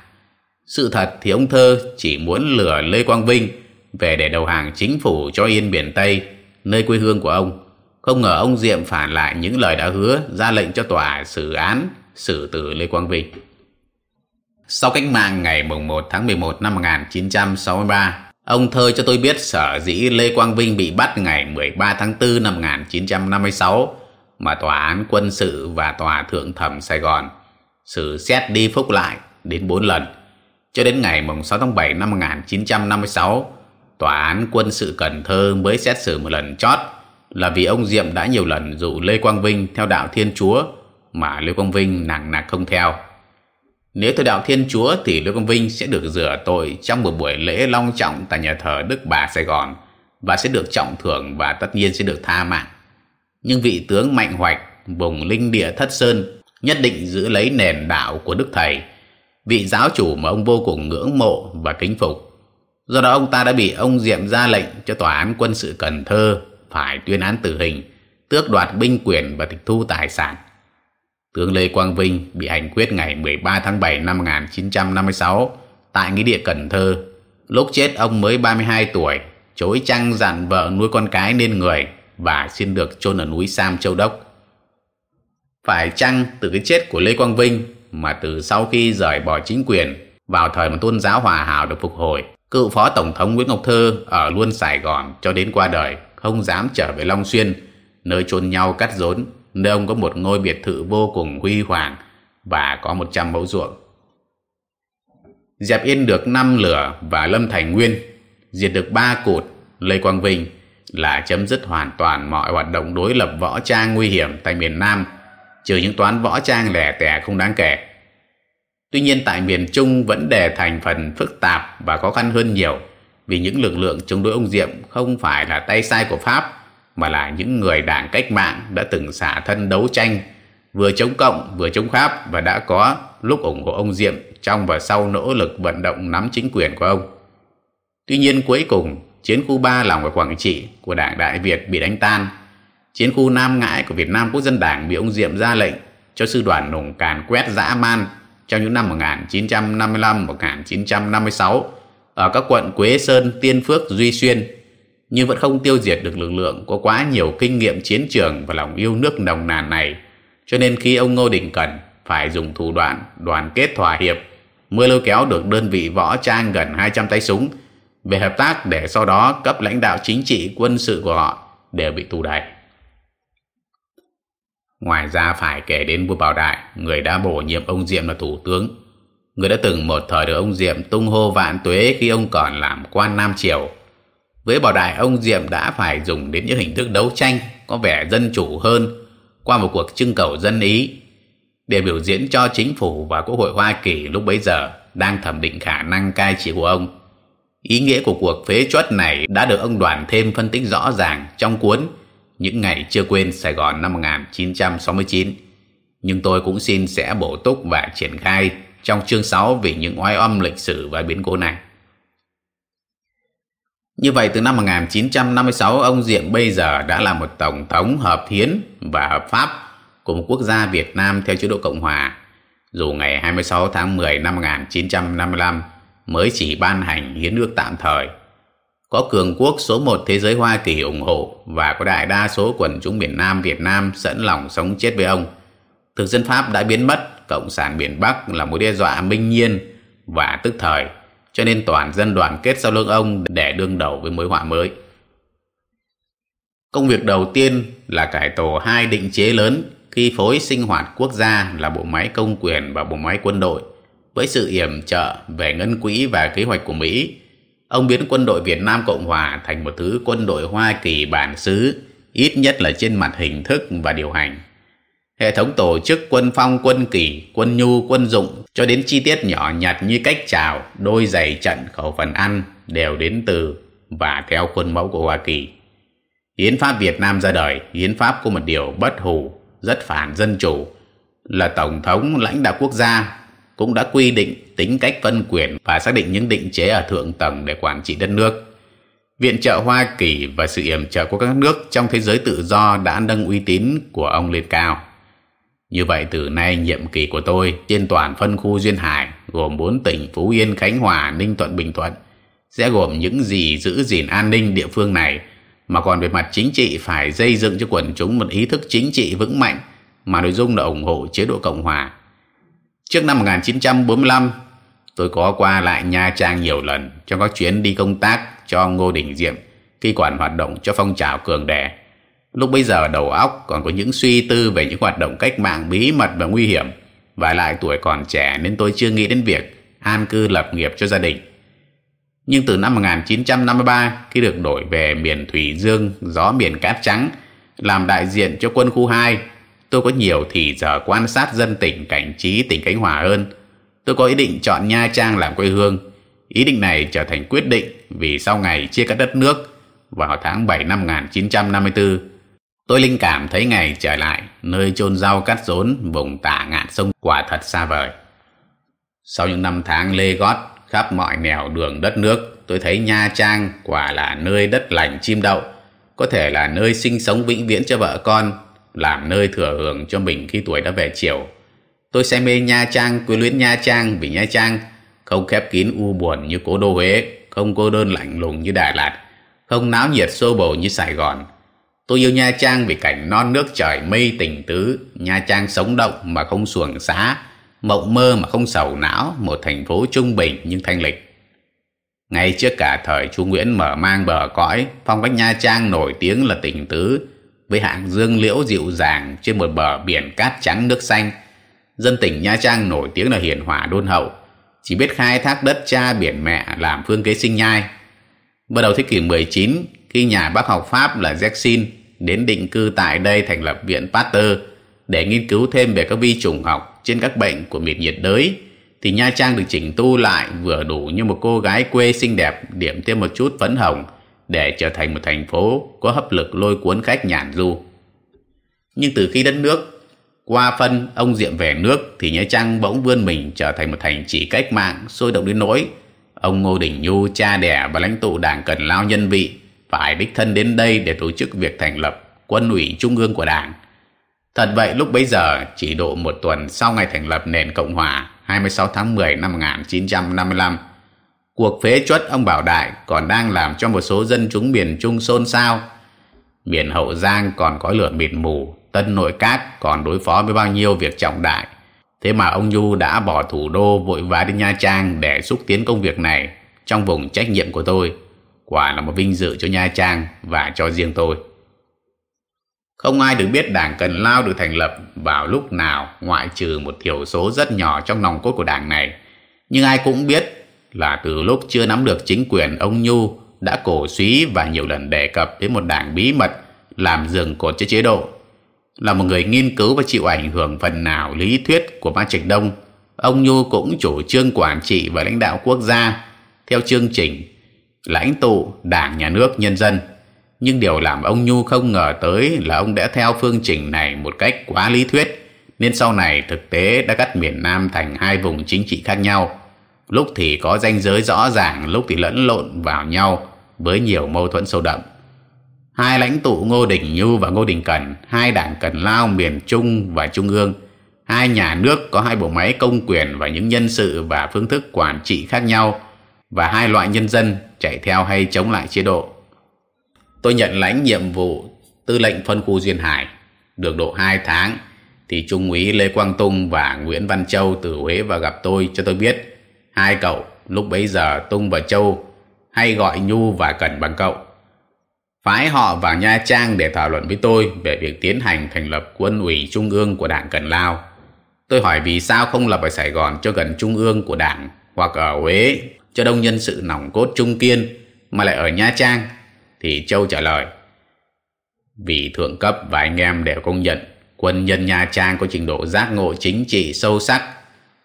Sự thật thì ông Thơ chỉ muốn lừa Lê Quang Vinh về để đầu hàng chính phủ cho yên biển Tây, nơi quê hương của ông. Không ngờ ông Diệm phản lại những lời đã hứa ra lệnh cho tòa xử án, xử tử Lê Quang Vinh. Sau cách mạng ngày 1 tháng 11 năm 1963, ông Thơ cho tôi biết sở dĩ Lê Quang Vinh bị bắt ngày 13 tháng 4 năm 1956 mà Tòa án quân sự và Tòa Thượng thẩm Sài Gòn xử xét đi phúc lại đến 4 lần. Cho đến ngày 6 tháng 7 năm 1956, Tòa án quân sự Cần Thơ mới xét xử một lần chót là vì ông Diệm đã nhiều lần dụ Lê Quang Vinh theo đạo Thiên Chúa mà Lê Quang Vinh nặng nặc không theo. Nếu theo đạo Thiên Chúa thì Lê Quang Vinh sẽ được rửa tội trong một buổi lễ long trọng tại nhà thờ Đức Bà Sài Gòn và sẽ được trọng thưởng và tất nhiên sẽ được tha mạng. Nhưng vị tướng Mạnh Hoạch, vùng linh địa Thất Sơn nhất định giữ lấy nền đạo của Đức Thầy, vị giáo chủ mà ông vô cùng ngưỡng mộ và kính phục. Do đó ông ta đã bị ông Diệm ra lệnh cho tòa án quân sự Cần Thơ phải tuyên án tử hình, tước đoạt binh quyền và tịch thu tài sản. Tướng Lê Quang Vinh bị hành quyết ngày 13 tháng 7 năm 1956 tại nghĩa địa Cần Thơ. Lúc chết ông mới 32 tuổi, chối chăng dặn vợ nuôi con cái nên người và xin được chôn ở núi Sam Châu Đốc. Phải chăng từ cái chết của Lê Quang Vinh mà từ sau khi rời bỏ chính quyền vào thời mà tôn giáo hòa hảo được phục hồi, cựu phó tổng thống Nguyễn Ngọc Thơ ở luôn Sài Gòn cho đến qua đời, không dám trở về Long Xuyên, nơi chôn nhau cắt rốn, nơi ông có một ngôi biệt thự vô cùng huy hoàng và có 100 mẫu ruộng. Dẹp yên được năm lửa và Lâm Thành Nguyên, diệt được ba cột Lê Quang Vinh là chấm dứt hoàn toàn mọi hoạt động đối lập võ trang nguy hiểm tại miền Nam, trừ những toán võ trang lẻ tẻ không đáng kể. Tuy nhiên tại miền Trung vẫn đề thành phần phức tạp và khó khăn hơn nhiều vì những lực lượng chống đối ông Diệm không phải là tay sai của Pháp, mà là những người đảng cách mạng đã từng xả thân đấu tranh, vừa chống cộng, vừa chống Pháp và đã có lúc ủng hộ ông Diệm trong và sau nỗ lực vận động nắm chính quyền của ông. Tuy nhiên cuối cùng, chiến khu 3 lòng ở Quảng Trị của Đảng Đại Việt bị đánh tan. Chiến khu Nam Ngãi của Việt Nam Quốc dân Đảng bị ông Diệm ra lệnh cho sư đoàn nùng càn quét dã man trong những năm 1955-1956 ở các quận Quế Sơn, Tiên Phước, Duy Xuyên, nhưng vẫn không tiêu diệt được lực lượng có quá nhiều kinh nghiệm chiến trường và lòng yêu nước nồng nàn này. Cho nên khi ông Ngô Đình Cẩn phải dùng thủ đoạn đoàn kết thỏa hiệp mới lôi kéo được đơn vị võ trang gần 200 tay súng về hợp tác để sau đó cấp lãnh đạo chính trị quân sự của họ đều bị tù đày. Ngoài ra phải kể đến vua Bảo Đại, người đã bổ nhiệm ông Diệm là thủ tướng. Người đã từng một thời được ông Diệm tung hô vạn tuế khi ông còn làm quan Nam Triều. Với Bảo Đại, ông Diệm đã phải dùng đến những hình thức đấu tranh có vẻ dân chủ hơn qua một cuộc trưng cầu dân ý để biểu diễn cho chính phủ và Quốc hội Hoa Kỳ lúc bấy giờ đang thẩm định khả năng cai trị của ông. Ý nghĩa của cuộc phế chuất này đã được ông Đoàn thêm phân tích rõ ràng trong cuốn Những ngày chưa quên Sài Gòn năm 1969. Nhưng tôi cũng xin sẽ bổ túc và triển khai trong chương 6 về những oai âm lịch sử và biến cố này. Như vậy từ năm 1956 ông Diệm bây giờ đã là một tổng thống hợp hiến và hợp pháp của một quốc gia Việt Nam theo chế độ Cộng Hòa. Dù ngày 26 tháng 10 năm 1955 mới chỉ ban hành hiến nước tạm thời. Có cường quốc số một thế giới Hoa Kỳ ủng hộ và có đại đa số quần chúng miền Nam Việt Nam sẵn lòng sống chết với ông. Thực dân Pháp đã biến mất, Cộng sản miền Bắc là mối đe dọa minh nhiên và tức thời, cho nên toàn dân đoàn kết sau lưng ông để đương đầu với mối họa mới. Công việc đầu tiên là cải tổ hai định chế lớn khi phối sinh hoạt quốc gia là bộ máy công quyền và bộ máy quân đội với sự yểm trợ về ngân quỹ và kế hoạch của Mỹ, ông biến quân đội Việt Nam Cộng Hòa thành một thứ quân đội Hoa Kỳ bản xứ, ít nhất là trên mặt hình thức và điều hành. Hệ thống tổ chức quân phong, quân kỷ, quân nhu, quân dụng cho đến chi tiết nhỏ nhặt như cách chào, đôi giày trận, khẩu phần ăn đều đến từ và theo khuôn mẫu của Hoa Kỳ. Hiến pháp Việt Nam ra đời, hiến pháp có một điều bất hủ, rất phản dân chủ, là Tổng thống lãnh đạo quốc gia cũng đã quy định tính cách phân quyền và xác định những định chế ở thượng tầng để quản trị đất nước. Viện trợ Hoa Kỳ và sự yểm trợ của các nước trong thế giới tự do đã nâng uy tín của ông lên cao. Như vậy từ nay nhiệm kỳ của tôi trên toàn phân khu Duyên Hải gồm 4 tỉnh Phú Yên, Khánh Hòa, Ninh Thuận, Bình Thuận sẽ gồm những gì giữ gìn an ninh địa phương này mà còn về mặt chính trị phải xây dựng cho quần chúng một ý thức chính trị vững mạnh mà nội dung là ủng hộ chế độ Cộng Hòa Trước năm 1945, tôi có qua lại Nha Trang nhiều lần trong các chuyến đi công tác cho Ngô Đình Diệm khi quản hoạt động cho phong trào cường đẻ. Lúc bây giờ đầu óc còn có những suy tư về những hoạt động cách mạng bí mật và nguy hiểm và lại tuổi còn trẻ nên tôi chưa nghĩ đến việc an cư lập nghiệp cho gia đình. Nhưng từ năm 1953 khi được đổi về miền Thủy Dương gió miền Cát Trắng làm đại diện cho quân khu 2 tôi có nhiều thì giờ quan sát dân tỉnh cảnh trí tỉnh Khánh Hòa hơn. Tôi có ý định chọn Nha Trang làm quê hương. Ý định này trở thành quyết định vì sau ngày chia cắt đất nước vào tháng 7 năm 1954, tôi linh cảm thấy ngày trở lại nơi chôn rau cắt rốn vùng tả ngạn sông quả thật xa vời. Sau những năm tháng lê gót khắp mọi nẻo đường đất nước, tôi thấy Nha Trang quả là nơi đất lành chim đậu, có thể là nơi sinh sống vĩnh viễn cho vợ con làm nơi thừa hưởng cho mình khi tuổi đã về chiều. Tôi say mê Nha Trang, quyến luyến Nha Trang vì Nha Trang không khép kín u buồn như cố đô Huế, không cô đơn lạnh lùng như Đà Lạt, không náo nhiệt xô bồ như Sài Gòn. Tôi yêu Nha Trang vì cảnh non nước trời mây tình tứ, Nha Trang sống động mà không xuồng xá, mộng mơ mà không sầu não, một thành phố trung bình nhưng thanh lịch. Ngay trước cả thời Chu Nguyễn mở mang bờ cõi, phong cách Nha Trang nổi tiếng là tình tứ, với hạng dương liễu dịu dàng trên một bờ biển cát trắng nước xanh. Dân tỉnh Nha Trang nổi tiếng là hiền hòa đôn hậu, chỉ biết khai thác đất cha biển mẹ làm phương kế sinh nhai. Bắt đầu thế kỷ 19, khi nhà bác học Pháp là Jackson đến định cư tại đây thành lập viện Pasteur để nghiên cứu thêm về các vi trùng học trên các bệnh của miệt nhiệt đới, thì Nha Trang được chỉnh tu lại vừa đủ như một cô gái quê xinh đẹp điểm thêm một chút phấn hồng để trở thành một thành phố có hấp lực lôi cuốn khách nhàn du. Nhưng từ khi đất nước qua phân ông Diệm về nước thì Nha Trang bỗng vươn mình trở thành một thành trì cách mạng sôi động đến nỗi ông Ngô Đình Nhu cha đẻ và lãnh tụ đảng Cần Lao nhân vị phải đích thân đến đây để tổ chức việc thành lập quân ủy trung ương của đảng. Thật vậy lúc bấy giờ chỉ độ một tuần sau ngày thành lập nền Cộng Hòa 26 tháng 10 năm 1955 Cuộc phế chuất ông Bảo Đại còn đang làm cho một số dân chúng miền Trung xôn xao. Miền Hậu Giang còn có lửa mịt mù, Tân Nội các còn đối phó với bao nhiêu việc trọng đại. Thế mà ông Nhu đã bỏ thủ đô vội vã đến Nha Trang để xúc tiến công việc này trong vùng trách nhiệm của tôi. Quả là một vinh dự cho Nha Trang và cho riêng tôi. Không ai được biết đảng Cần Lao được thành lập vào lúc nào ngoại trừ một thiểu số rất nhỏ trong nòng cốt của đảng này. Nhưng ai cũng biết là từ lúc chưa nắm được chính quyền ông Nhu đã cổ suý và nhiều lần đề cập đến một đảng bí mật làm dừng cột cho chế độ. Là một người nghiên cứu và chịu ảnh hưởng phần nào lý thuyết của Mao Trạch Đông, ông Nhu cũng chủ trương quản trị và lãnh đạo quốc gia theo chương trình lãnh tụ đảng nhà nước nhân dân. Nhưng điều làm ông Nhu không ngờ tới là ông đã theo phương trình này một cách quá lý thuyết, nên sau này thực tế đã cắt miền Nam thành hai vùng chính trị khác nhau lúc thì có ranh giới rõ ràng, lúc thì lẫn lộn vào nhau với nhiều mâu thuẫn sâu đậm. Hai lãnh tụ Ngô Đình Nhu và Ngô Đình Cần, hai đảng Cần Lao miền Trung và Trung ương, hai nhà nước có hai bộ máy công quyền và những nhân sự và phương thức quản trị khác nhau và hai loại nhân dân chạy theo hay chống lại chế độ. Tôi nhận lãnh nhiệm vụ tư lệnh phân khu Duyên Hải, được độ 2 tháng, thì Trung úy Lê Quang Tung và Nguyễn Văn Châu từ Huế vào gặp tôi cho tôi biết, Hai cậu, lúc bấy giờ Tung và Châu hay gọi Nhu và Cần bằng cậu. Phái họ vào Nha Trang để thảo luận với tôi về việc tiến hành thành lập quân ủy trung ương của đảng Cần Lao. Tôi hỏi vì sao không lập ở Sài Gòn cho gần trung ương của đảng hoặc ở Huế cho đông nhân sự nòng cốt trung kiên mà lại ở Nha Trang, thì Châu trả lời, vì thượng cấp và anh em đều công nhận, quân nhân Nha Trang có trình độ giác ngộ chính trị sâu sắc,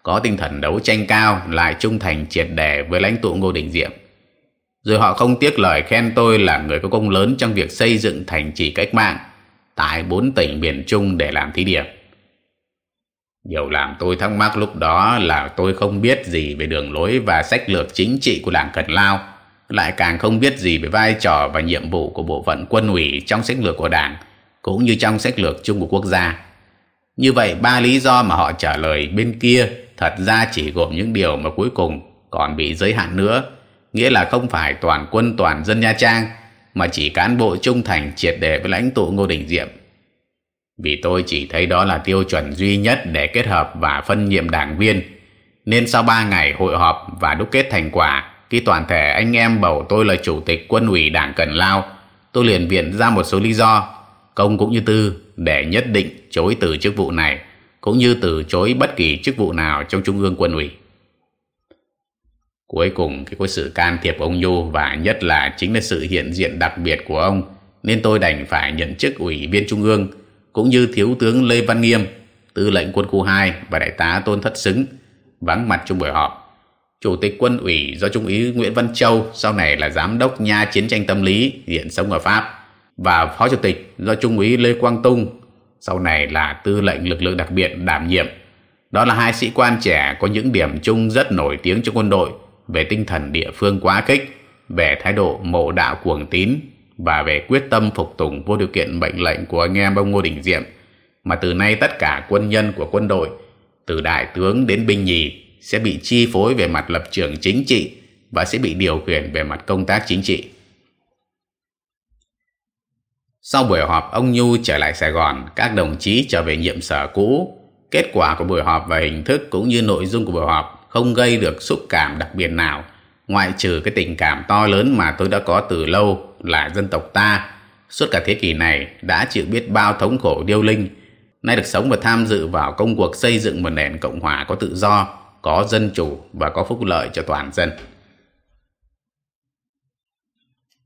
có tinh thần đấu tranh cao, lại trung thành, triệt đề với lãnh tụ Ngô Đình Diệm. Rồi họ không tiếc lời khen tôi là người có công lớn trong việc xây dựng thành trì cách mạng tại bốn tỉnh miền Trung để làm thí điểm. Điều làm tôi thắc mắc lúc đó là tôi không biết gì về đường lối và sách lược chính trị của Đảng Cần Lao, lại càng không biết gì về vai trò và nhiệm vụ của bộ phận quân ủy trong sách lược của Đảng, cũng như trong sách lược chung của quốc gia. Như vậy, ba lý do mà họ trả lời bên kia thật ra chỉ gồm những điều mà cuối cùng còn bị giới hạn nữa, nghĩa là không phải toàn quân toàn dân Nha Trang, mà chỉ cán bộ trung thành triệt đề với lãnh tụ Ngô Đình Diệm. Vì tôi chỉ thấy đó là tiêu chuẩn duy nhất để kết hợp và phân nhiệm đảng viên, nên sau 3 ngày hội họp và đúc kết thành quả, khi toàn thể anh em bầu tôi là chủ tịch quân ủy đảng Cần Lao, tôi liền viện ra một số lý do, công cũng như tư, để nhất định chối từ chức vụ này cũng như từ chối bất kỳ chức vụ nào trong trung ương quân ủy. Cuối cùng khi có sự can thiệp ông Nhu và nhất là chính là sự hiện diện đặc biệt của ông nên tôi đành phải nhận chức ủy viên trung ương cũng như thiếu tướng Lê Văn Nghiêm, tư lệnh quân khu 2 và đại tá Tôn Thất Xứng vắng mặt trong buổi họp. Chủ tịch quân ủy do Trung úy Nguyễn Văn Châu sau này là giám đốc nha chiến tranh tâm lý hiện sống ở Pháp và phó chủ tịch do Trung úy Lê Quang Tung sau này là tư lệnh lực lượng đặc biệt đảm nhiệm. Đó là hai sĩ quan trẻ có những điểm chung rất nổi tiếng trong quân đội về tinh thần địa phương quá khích, về thái độ mộ đạo cuồng tín và về quyết tâm phục tùng vô điều kiện mệnh lệnh của anh em ông Ngô Đình Diệm mà từ nay tất cả quân nhân của quân đội từ đại tướng đến binh nhì sẽ bị chi phối về mặt lập trường chính trị và sẽ bị điều khiển về mặt công tác chính trị. Sau buổi họp, ông Nhu trở lại Sài Gòn, các đồng chí trở về nhiệm sở cũ. Kết quả của buổi họp và hình thức cũng như nội dung của buổi họp không gây được xúc cảm đặc biệt nào, ngoại trừ cái tình cảm to lớn mà tôi đã có từ lâu là dân tộc ta. Suốt cả thế kỷ này đã chịu biết bao thống khổ điêu linh, nay được sống và tham dự vào công cuộc xây dựng một nền Cộng hòa có tự do, có dân chủ và có phúc lợi cho toàn dân.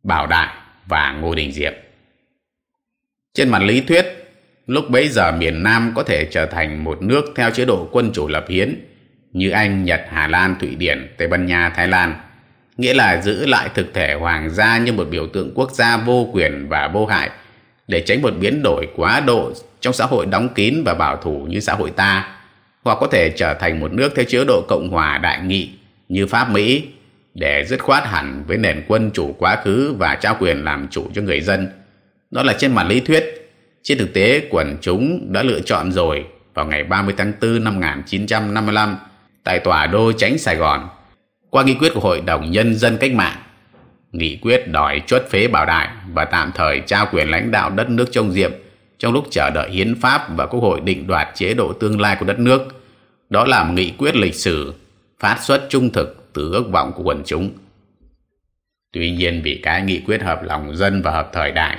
Bảo Đại và Ngô Đình Diệm Trên mặt lý thuyết, lúc bấy giờ miền Nam có thể trở thành một nước theo chế độ quân chủ lập hiến như Anh, Nhật, Hà Lan, Thụy Điển, Tây Ban Nha, Thái Lan, nghĩa là giữ lại thực thể hoàng gia như một biểu tượng quốc gia vô quyền và vô hại để tránh một biến đổi quá độ trong xã hội đóng kín và bảo thủ như xã hội ta, hoặc có thể trở thành một nước theo chế độ cộng hòa đại nghị như Pháp Mỹ để dứt khoát hẳn với nền quân chủ quá khứ và trao quyền làm chủ cho người dân. Đó là trên mặt lý thuyết. Trên thực tế, quần chúng đã lựa chọn rồi vào ngày 30 tháng 4 năm 1955 tại tòa đô tránh Sài Gòn qua nghị quyết của Hội đồng Nhân dân Cách mạng. Nghị quyết đòi chốt phế bảo đại và tạm thời trao quyền lãnh đạo đất nước trong diệm trong lúc chờ đợi hiến pháp và quốc hội định đoạt chế độ tương lai của đất nước. Đó là một nghị quyết lịch sử phát xuất trung thực từ ước vọng của quần chúng. Tuy nhiên vì cái nghị quyết hợp lòng dân và hợp thời đại,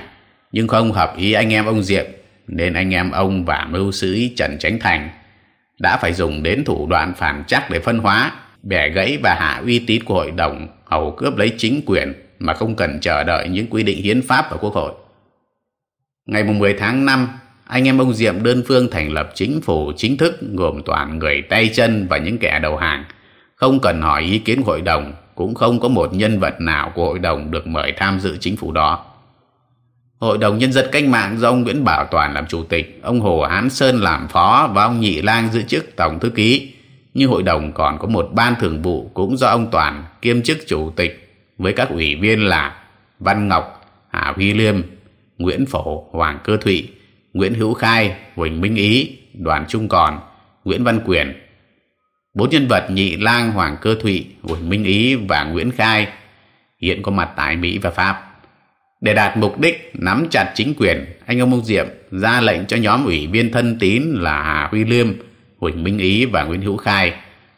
nhưng không hợp ý anh em ông Diệm, nên anh em ông và mưu sĩ Trần Chánh Thành đã phải dùng đến thủ đoạn phản chắc để phân hóa, bẻ gãy và hạ uy tín của hội đồng hầu cướp lấy chính quyền mà không cần chờ đợi những quy định hiến pháp của quốc hội. Ngày 10 tháng 5, anh em ông Diệm đơn phương thành lập chính phủ chính thức gồm toàn người tay chân và những kẻ đầu hàng. Không cần hỏi ý kiến hội đồng, cũng không có một nhân vật nào của hội đồng được mời tham dự chính phủ đó. Hội đồng Nhân dân Cách mạng do ông Nguyễn Bảo Toàn làm chủ tịch, ông Hồ Hán Sơn làm phó và ông Nhị Lang giữ chức tổng thư ký. Như hội đồng còn có một ban thường vụ cũng do ông Toàn kiêm chức chủ tịch với các ủy viên là Văn Ngọc, Hà Huy Liêm, Nguyễn Phổ, Hoàng Cơ Thụy, Nguyễn Hữu Khai, Huỳnh Minh Ý, Đoàn Trung Còn, Nguyễn Văn Quyền. Bốn nhân vật Nhị Lang, Hoàng Cơ Thụy, Huỳnh Minh Ý và Nguyễn Khai hiện có mặt tại Mỹ và Pháp. Để đạt mục đích nắm chặt chính quyền, anh ông Mông Diệm ra lệnh cho nhóm ủy viên thân tín là Hà Huy Liêm, Huỳnh Minh Ý và Nguyễn Hữu Khai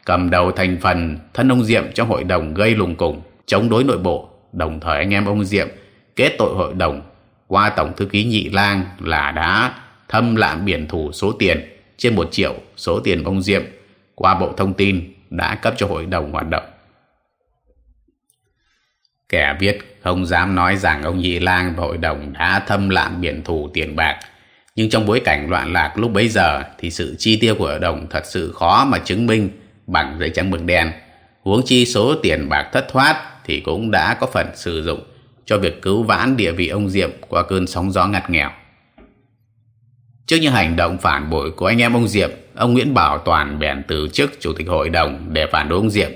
cầm đầu thành phần thân ông Diệm trong hội đồng gây lùng cùng, chống đối nội bộ, đồng thời anh em ông Diệm kết tội hội đồng qua tổng thư ký Nhị Lang là đã thâm lạm biển thủ số tiền trên một triệu số tiền ông Diệm qua Bộ Thông tin đã cấp cho hội đồng hoạt động. Kẻ viết không dám nói rằng ông Nhị Lang và hội đồng đã thâm lạm biển thủ tiền bạc. Nhưng trong bối cảnh loạn lạc lúc bấy giờ thì sự chi tiêu của hội đồng thật sự khó mà chứng minh bằng giấy trắng mực đen. Huống chi số tiền bạc thất thoát thì cũng đã có phần sử dụng cho việc cứu vãn địa vị ông Diệm qua cơn sóng gió ngặt nghèo. Trước những hành động phản bội của anh em ông Diệm, ông Nguyễn Bảo Toàn bèn từ chức chủ tịch hội đồng để phản đối ông Diệm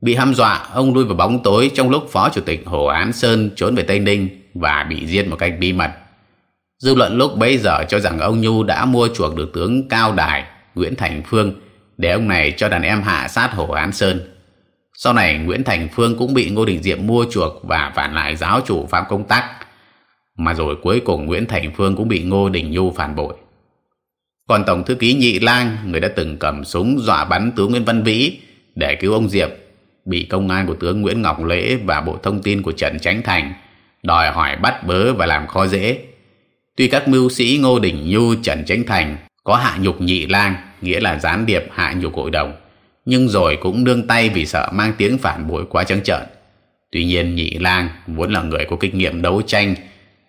Bị hăm dọa, ông lui vào bóng tối trong lúc Phó Chủ tịch Hồ Án Sơn trốn về Tây Ninh và bị giết một cách bí mật. Dư luận lúc bấy giờ cho rằng ông Nhu đã mua chuộc được tướng Cao Đài, Nguyễn Thành Phương để ông này cho đàn em hạ sát Hồ Án Sơn. Sau này Nguyễn Thành Phương cũng bị Ngô Đình Diệm mua chuộc và phản lại giáo chủ Phạm Công tác Mà rồi cuối cùng Nguyễn Thành Phương cũng bị Ngô Đình Nhu phản bội. Còn Tổng Thư ký Nhị Lang, người đã từng cầm súng dọa bắn tướng Nguyễn Văn Vĩ để cứu ông diệp bị công an của tướng Nguyễn Ngọc Lễ và Bộ Thông tin của Trần Chánh Thành đòi hỏi bắt bớ và làm khó dễ. Tuy các mưu sĩ Ngô Đình Nhu, Trần Chánh Thành có hạ nhục nhị lang, nghĩa là gián điệp hạ nhục hội đồng, nhưng rồi cũng nương tay vì sợ mang tiếng phản bội quá trắng trợn. Tuy nhiên nhị lang vốn là người có kinh nghiệm đấu tranh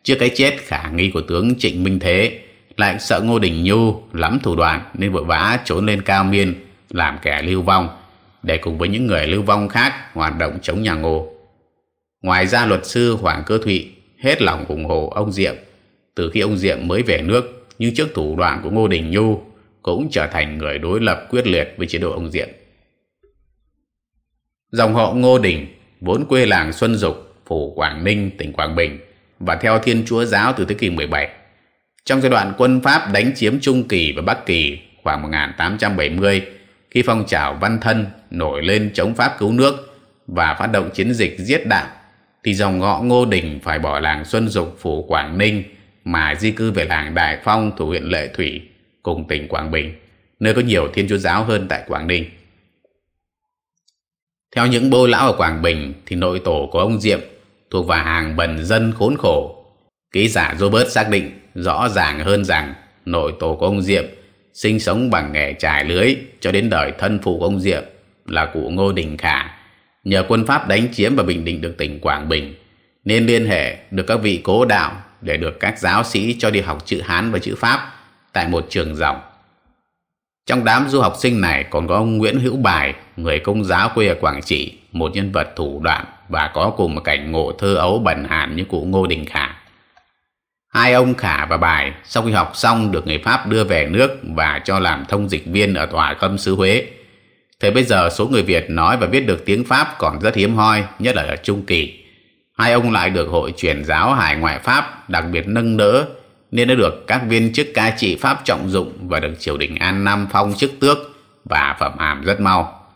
trước cái chết khả nghi của tướng Trịnh Minh Thế, lại sợ Ngô Đình Nhu lắm thủ đoạn nên vội vã trốn lên cao miên làm kẻ lưu vong để cùng với những người lưu vong khác hoạt động chống nhà Ngô. Ngoài ra luật sư Hoàng Cơ Thụy hết lòng ủng hộ ông Diệm từ khi ông Diệm mới về nước nhưng trước thủ đoạn của Ngô Đình Nhu cũng trở thành người đối lập quyết liệt với chế độ ông Diệm. Dòng họ Ngô Đình vốn quê làng Xuân Dục, phủ Quảng Ninh, tỉnh Quảng Bình và theo Thiên Chúa giáo từ thế kỷ 17. Trong giai đoạn quân Pháp đánh chiếm Trung Kỳ và Bắc Kỳ khoảng 1870 khi phong trào văn thân nổi lên chống Pháp cứu nước và phát động chiến dịch giết đạo, thì dòng họ Ngô Đình phải bỏ làng Xuân Dục phủ Quảng Ninh mà di cư về làng Đại Phong thuộc huyện Lệ Thủy cùng tỉnh Quảng Bình, nơi có nhiều thiên chúa giáo hơn tại Quảng Ninh. Theo những bô lão ở Quảng Bình thì nội tổ của ông Diệm thuộc vào hàng bần dân khốn khổ. Ký giả Robert xác định rõ ràng hơn rằng nội tổ của ông Diệm sinh sống bằng nghề trải lưới cho đến đời thân phụ của ông Diệm là cụ Ngô Đình Khả. Nhờ quân Pháp đánh chiếm và bình định được tỉnh Quảng Bình, nên liên hệ được các vị cố đạo để được các giáo sĩ cho đi học chữ Hán và chữ Pháp tại một trường dòng. Trong đám du học sinh này còn có ông Nguyễn Hữu Bài, người công giáo quê ở Quảng Trị, một nhân vật thủ đoạn và có cùng một cảnh ngộ thơ ấu bẩn hàn như cụ Ngô Đình Khả. Hai ông Khả và Bài sau khi học xong được người Pháp đưa về nước và cho làm thông dịch viên ở tòa khâm sứ Huế. Thế bây giờ số người Việt nói và viết được tiếng Pháp còn rất hiếm hoi, nhất là ở Trung Kỳ. Hai ông lại được hội truyền giáo hải ngoại Pháp đặc biệt nâng đỡ nên đã được các viên chức cai trị Pháp trọng dụng và được triều đình An Nam phong chức tước và phẩm hàm rất mau.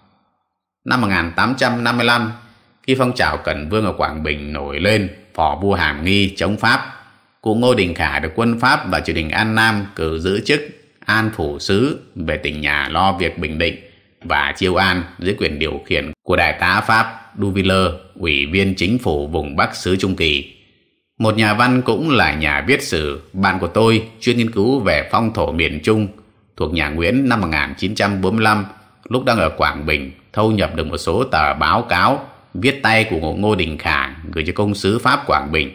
Năm 1855, khi phong trào Cần Vương ở Quảng Bình nổi lên, phò vua Hàm Nghi chống Pháp, cụ Ngô Đình Khả được quân Pháp và triều đình An Nam cử giữ chức An Phủ Sứ về tỉnh nhà lo việc bình định và chiêu an dưới quyền điều khiển của đại tá Pháp Duviller, ủy viên chính phủ vùng Bắc xứ Trung Kỳ. Một nhà văn cũng là nhà viết sử, bạn của tôi chuyên nghiên cứu về phong thổ miền Trung thuộc nhà Nguyễn năm 1945, lúc đang ở Quảng Bình, thâu nhập được một số tờ báo cáo viết tay của Ngô Đình Khả gửi cho công sứ Pháp Quảng Bình,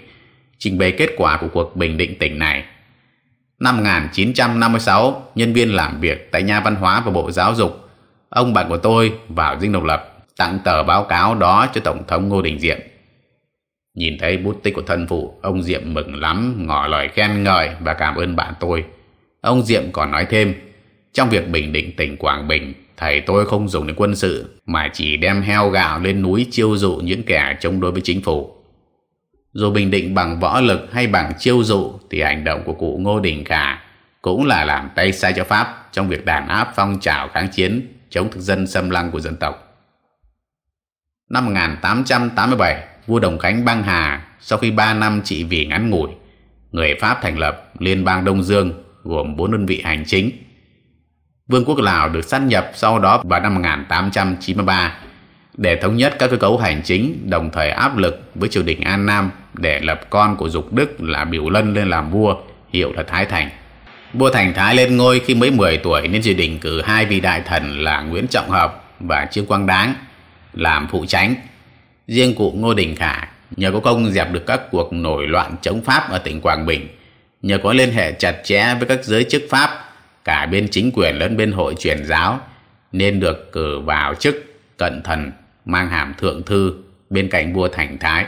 trình bày kết quả của cuộc bình định tỉnh này. Năm 1956, nhân viên làm việc tại nhà văn hóa và bộ giáo dục, ông bạn của tôi vào dinh độc lập tặng tờ báo cáo đó cho Tổng thống Ngô Đình Diệm. Nhìn thấy bút tích của thân phụ, ông Diệm mừng lắm, ngỏ lời khen ngợi và cảm ơn bạn tôi. Ông Diệm còn nói thêm, trong việc bình định tỉnh Quảng Bình, thầy tôi không dùng đến quân sự, mà chỉ đem heo gạo lên núi chiêu dụ những kẻ chống đối với chính phủ. Dù bình định bằng võ lực hay bằng chiêu dụ, thì hành động của cụ Ngô Đình Khả cũng là làm tay sai cho Pháp trong việc đàn áp phong trào kháng chiến chống thực dân xâm lăng của dân tộc. Năm 1887, vua Đồng Khánh băng hà sau khi 3 năm trị vì ngắn ngủi, người Pháp thành lập Liên bang Đông Dương gồm 4 đơn vị hành chính. Vương quốc Lào được sát nhập sau đó vào năm 1893 để thống nhất các cơ cấu hành chính đồng thời áp lực với triều đình An Nam để lập con của Dục Đức là Biểu Lân lên làm vua, hiệu là Thái Thành. Vua Thành Thái lên ngôi khi mới 10 tuổi nên triều đình cử hai vị đại thần là Nguyễn Trọng Hợp và Trương Quang Đáng làm phụ tránh Riêng cụ Ngô Đình Khả nhờ có công dẹp được các cuộc nổi loạn chống Pháp ở tỉnh Quảng Bình, nhờ có liên hệ chặt chẽ với các giới chức Pháp, cả bên chính quyền lẫn bên hội truyền giáo, nên được cử vào chức cận thần mang hàm thượng thư bên cạnh vua Thành Thái.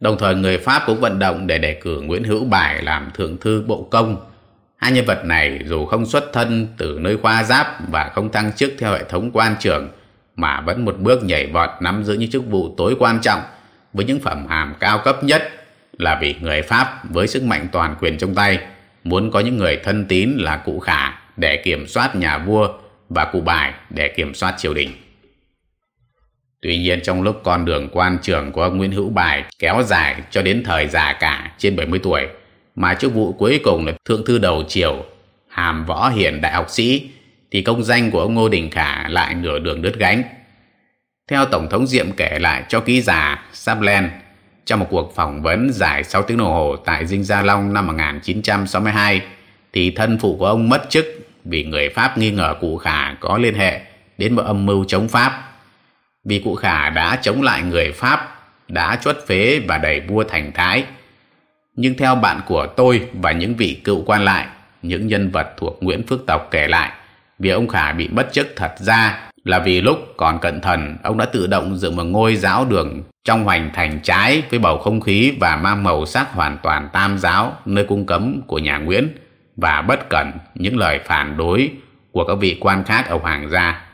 Đồng thời người Pháp cũng vận động để đề cử Nguyễn Hữu Bài làm thượng thư bộ công. Hai nhân vật này dù không xuất thân từ nơi khoa giáp và không thăng chức theo hệ thống quan trường, mà vẫn một bước nhảy vọt nắm giữ những chức vụ tối quan trọng với những phẩm hàm cao cấp nhất là vì người Pháp với sức mạnh toàn quyền trong tay muốn có những người thân tín là cụ khả để kiểm soát nhà vua và cụ bài để kiểm soát triều đình. Tuy nhiên trong lúc con đường quan trường của ông Nguyễn Hữu Bài kéo dài cho đến thời già cả trên 70 tuổi mà chức vụ cuối cùng là thượng thư đầu triều, hàm võ hiển đại học sĩ thì công danh của ông Ngô Đình Khả lại nửa đường đứt gánh. Theo Tổng thống Diệm kể lại cho ký giả Saplen trong một cuộc phỏng vấn dài 6 tiếng đồng hồ tại Dinh Gia Long năm 1962 thì thân phụ của ông mất chức vì người Pháp nghi ngờ cụ Khả có liên hệ đến một âm mưu chống Pháp. Vì cụ Khả đã chống lại người Pháp, đã chuất phế và đẩy vua thành thái. Nhưng theo bạn của tôi và những vị cựu quan lại, những nhân vật thuộc Nguyễn Phước Tộc kể lại, Việc ông Khả bị mất chức thật ra là vì lúc còn cẩn thận, ông đã tự động dựng một ngôi giáo đường trong hoành thành trái với bầu không khí và mang màu sắc hoàn toàn tam giáo nơi cung cấm của nhà Nguyễn và bất cẩn những lời phản đối của các vị quan khác ở Hoàng gia.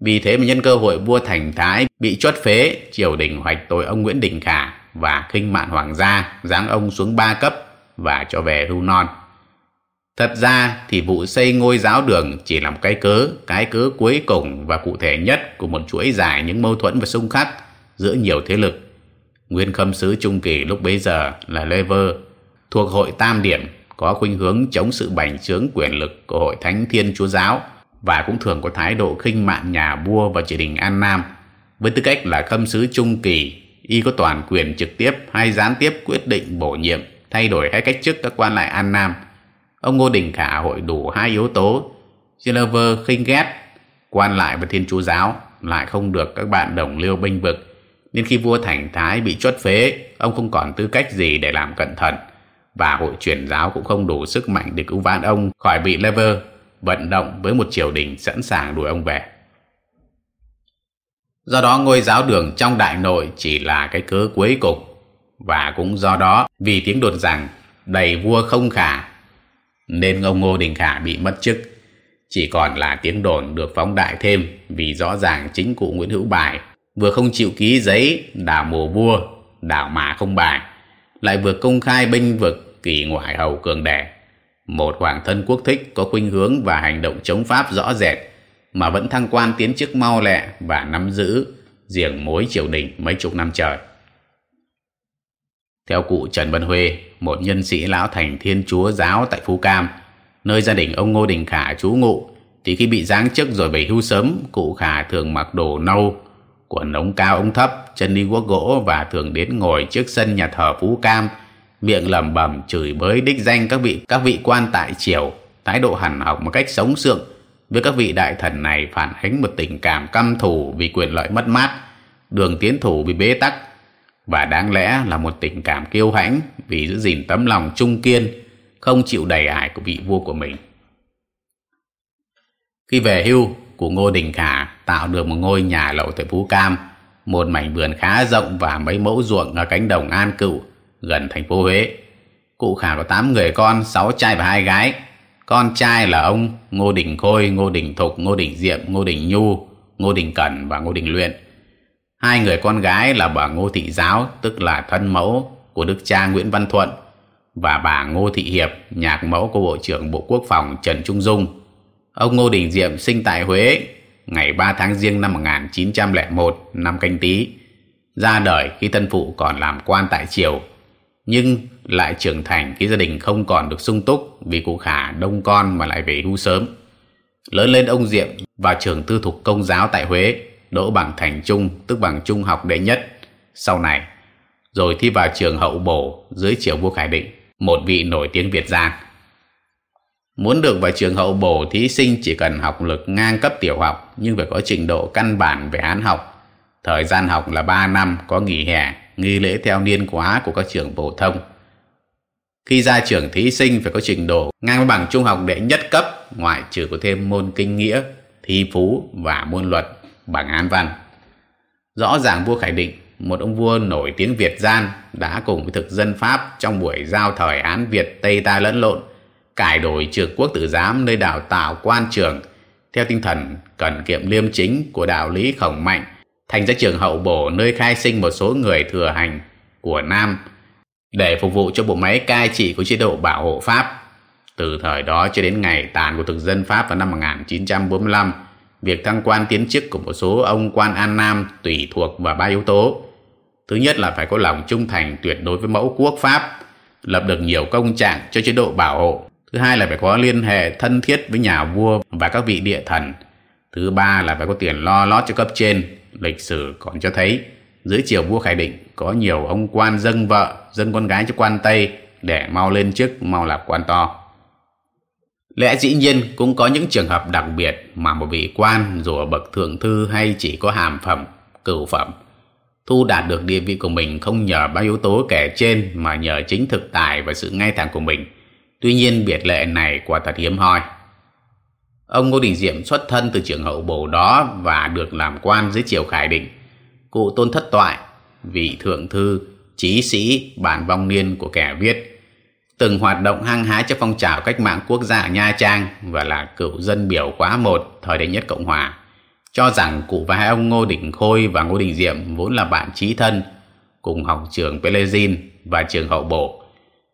Vì thế mà nhân cơ hội vua Thành Thái bị chốt phế, triều đình hoạch tội ông Nguyễn Đình Khả và khinh mạn hoàng gia, giáng ông xuống ba cấp và cho về hưu non. Thật ra thì vụ xây ngôi giáo đường chỉ là một cái cớ, cái cớ cuối cùng và cụ thể nhất của một chuỗi dài những mâu thuẫn và xung khắc giữa nhiều thế lực. Nguyên khâm sứ Trung Kỳ lúc bấy giờ là Lê Vơ, thuộc hội Tam Điểm có khuynh hướng chống sự bành trướng quyền lực của hội Thánh Thiên Chúa Giáo và cũng thường có thái độ khinh mạn nhà vua và triều đình An Nam. Với tư cách là khâm sứ trung kỳ, y có toàn quyền trực tiếp hay gián tiếp quyết định bổ nhiệm, thay đổi hay cách chức các quan lại An Nam. Ông Ngô Đình Khả hội đủ hai yếu tố. silver khinh ghét quan lại và Thiên Chúa Giáo lại không được các bạn đồng liêu binh vực. Nên khi vua Thành Thái bị chốt phế, ông không còn tư cách gì để làm cẩn thận và hội truyền giáo cũng không đủ sức mạnh để cứu vãn ông khỏi bị Lever vận động với một triều đình sẵn sàng đuổi ông về. Do đó ngôi giáo đường trong đại nội chỉ là cái cớ cuối cùng và cũng do đó vì tiếng đồn rằng đầy vua không khả nên ông Ngô Đình Khả bị mất chức. Chỉ còn là tiếng đồn được phóng đại thêm vì rõ ràng chính cụ Nguyễn Hữu Bài vừa không chịu ký giấy đảo mùa vua, đảo mà không bài, lại vừa công khai binh vực kỳ ngoại hầu cường đẻ. Một hoàng thân quốc thích có khuynh hướng và hành động chống Pháp rõ rệt mà vẫn thăng quan tiến chức mau lẹ và nắm giữ riêng mối triều đình mấy chục năm trời. Theo cụ Trần Văn Huê, một nhân sĩ lão thành thiên chúa giáo tại Phú Cam, nơi gia đình ông Ngô Đình Khả trú ngụ, thì khi bị giáng chức rồi về hưu sớm, cụ Khả thường mặc đồ nâu, quần ống cao ống thấp, chân đi guốc gỗ và thường đến ngồi trước sân nhà thờ Phú Cam, miệng lẩm bẩm chửi bới đích danh các vị các vị quan tại triều, thái độ hẳn học một cách sống sượng. Với các vị đại thần này phản ánh một tình cảm căm thù vì quyền lợi mất mát, đường tiến thủ bị bế tắc và đáng lẽ là một tình cảm kiêu hãnh vì giữ gìn tấm lòng trung kiên, không chịu đầy ải của vị vua của mình. Khi về hưu, của Ngô Đình Khả tạo được một ngôi nhà lậu tại Phú Cam, một mảnh vườn khá rộng và mấy mẫu ruộng ở cánh đồng An Cựu, gần thành phố Huế. Cụ Khả có 8 người con, 6 trai và hai gái. Con trai là ông Ngô Đình Khôi, Ngô Đình Thục, Ngô Đình Diệm, Ngô Đình Nhu, Ngô Đình Cẩn và Ngô Đình Luyện. Hai người con gái là bà Ngô Thị Giáo, tức là thân mẫu của đức cha Nguyễn Văn Thuận, và bà Ngô Thị Hiệp, nhạc mẫu của Bộ trưởng Bộ Quốc phòng Trần Trung Dung. Ông Ngô Đình Diệm sinh tại Huế ngày 3 tháng Giêng năm 1901 năm canh tí, ra đời khi thân phụ còn làm quan tại triều, nhưng lại trưởng thành khi gia đình không còn được sung túc vì cụ khả đông con mà lại về hưu sớm. Lớn lên ông Diệm vào trường tư thục công giáo tại Huế, đỗ bằng thành trung, tức bằng trung học đệ nhất. Sau này, rồi thi vào trường hậu bổ dưới triều vua khải định, một vị nổi tiếng việt giang. Muốn được vào trường hậu bổ, thí sinh chỉ cần học lực ngang cấp tiểu học, nhưng phải có trình độ căn bản về án học. Thời gian học là 3 năm, có nghỉ hè, nghi lễ theo niên quá của các trường phổ thông. Khi ra trường thí sinh phải có trình độ ngang với bằng trung học đệ nhất cấp, ngoại trừ có thêm môn kinh nghĩa, thi phú và môn luật bằng án văn. Rõ ràng vua Khải Định, một ông vua nổi tiếng Việt gian, đã cùng với thực dân Pháp trong buổi giao thời án Việt Tây ta lẫn lộn, cải đổi trường quốc tử giám nơi đào tạo quan trường theo tinh thần cần kiệm liêm chính của đạo lý khổng mạnh thành ra trường hậu bổ nơi khai sinh một số người thừa hành của Nam để phục vụ cho bộ máy cai trị của chế độ bảo hộ Pháp. Từ thời đó cho đến ngày tàn của thực dân Pháp vào năm 1945, việc thăng quan tiến chức của một số ông quan An Nam tùy thuộc vào ba yếu tố. Thứ nhất là phải có lòng trung thành tuyệt đối với mẫu quốc Pháp, lập được nhiều công trạng cho chế độ bảo hộ. Thứ hai là phải có liên hệ thân thiết với nhà vua và các vị địa thần. Thứ ba là phải có tiền lo lót cho cấp trên. Lịch sử còn cho thấy dưới triều vua Khải Định có nhiều ông quan dâng vợ, dâng con gái cho quan Tây để mau lên chức, mau làm quan to. Lẽ dĩ nhiên cũng có những trường hợp đặc biệt mà một vị quan dù ở bậc thượng thư hay chỉ có hàm phẩm, cửu phẩm, thu đạt được địa vị của mình không nhờ bao yếu tố kể trên mà nhờ chính thực tài và sự ngay thẳng của mình. Tuy nhiên biệt lệ này quả thật hiếm hoi. Ông Ngô Đình Diệm xuất thân từ trường hậu bổ đó và được làm quan dưới triều Khải Định. Cụ tôn thất toại, vị thượng thư, trí sĩ, bản vong niên của kẻ viết từng hoạt động hăng hái cho phong trào cách mạng quốc gia Nha Trang và là cựu dân biểu khóa một thời đệ nhất Cộng Hòa, cho rằng cụ và hai ông Ngô Đình Khôi và Ngô Đình Diệm vốn là bạn trí thân, cùng học trường Pelezin và trường hậu bổ.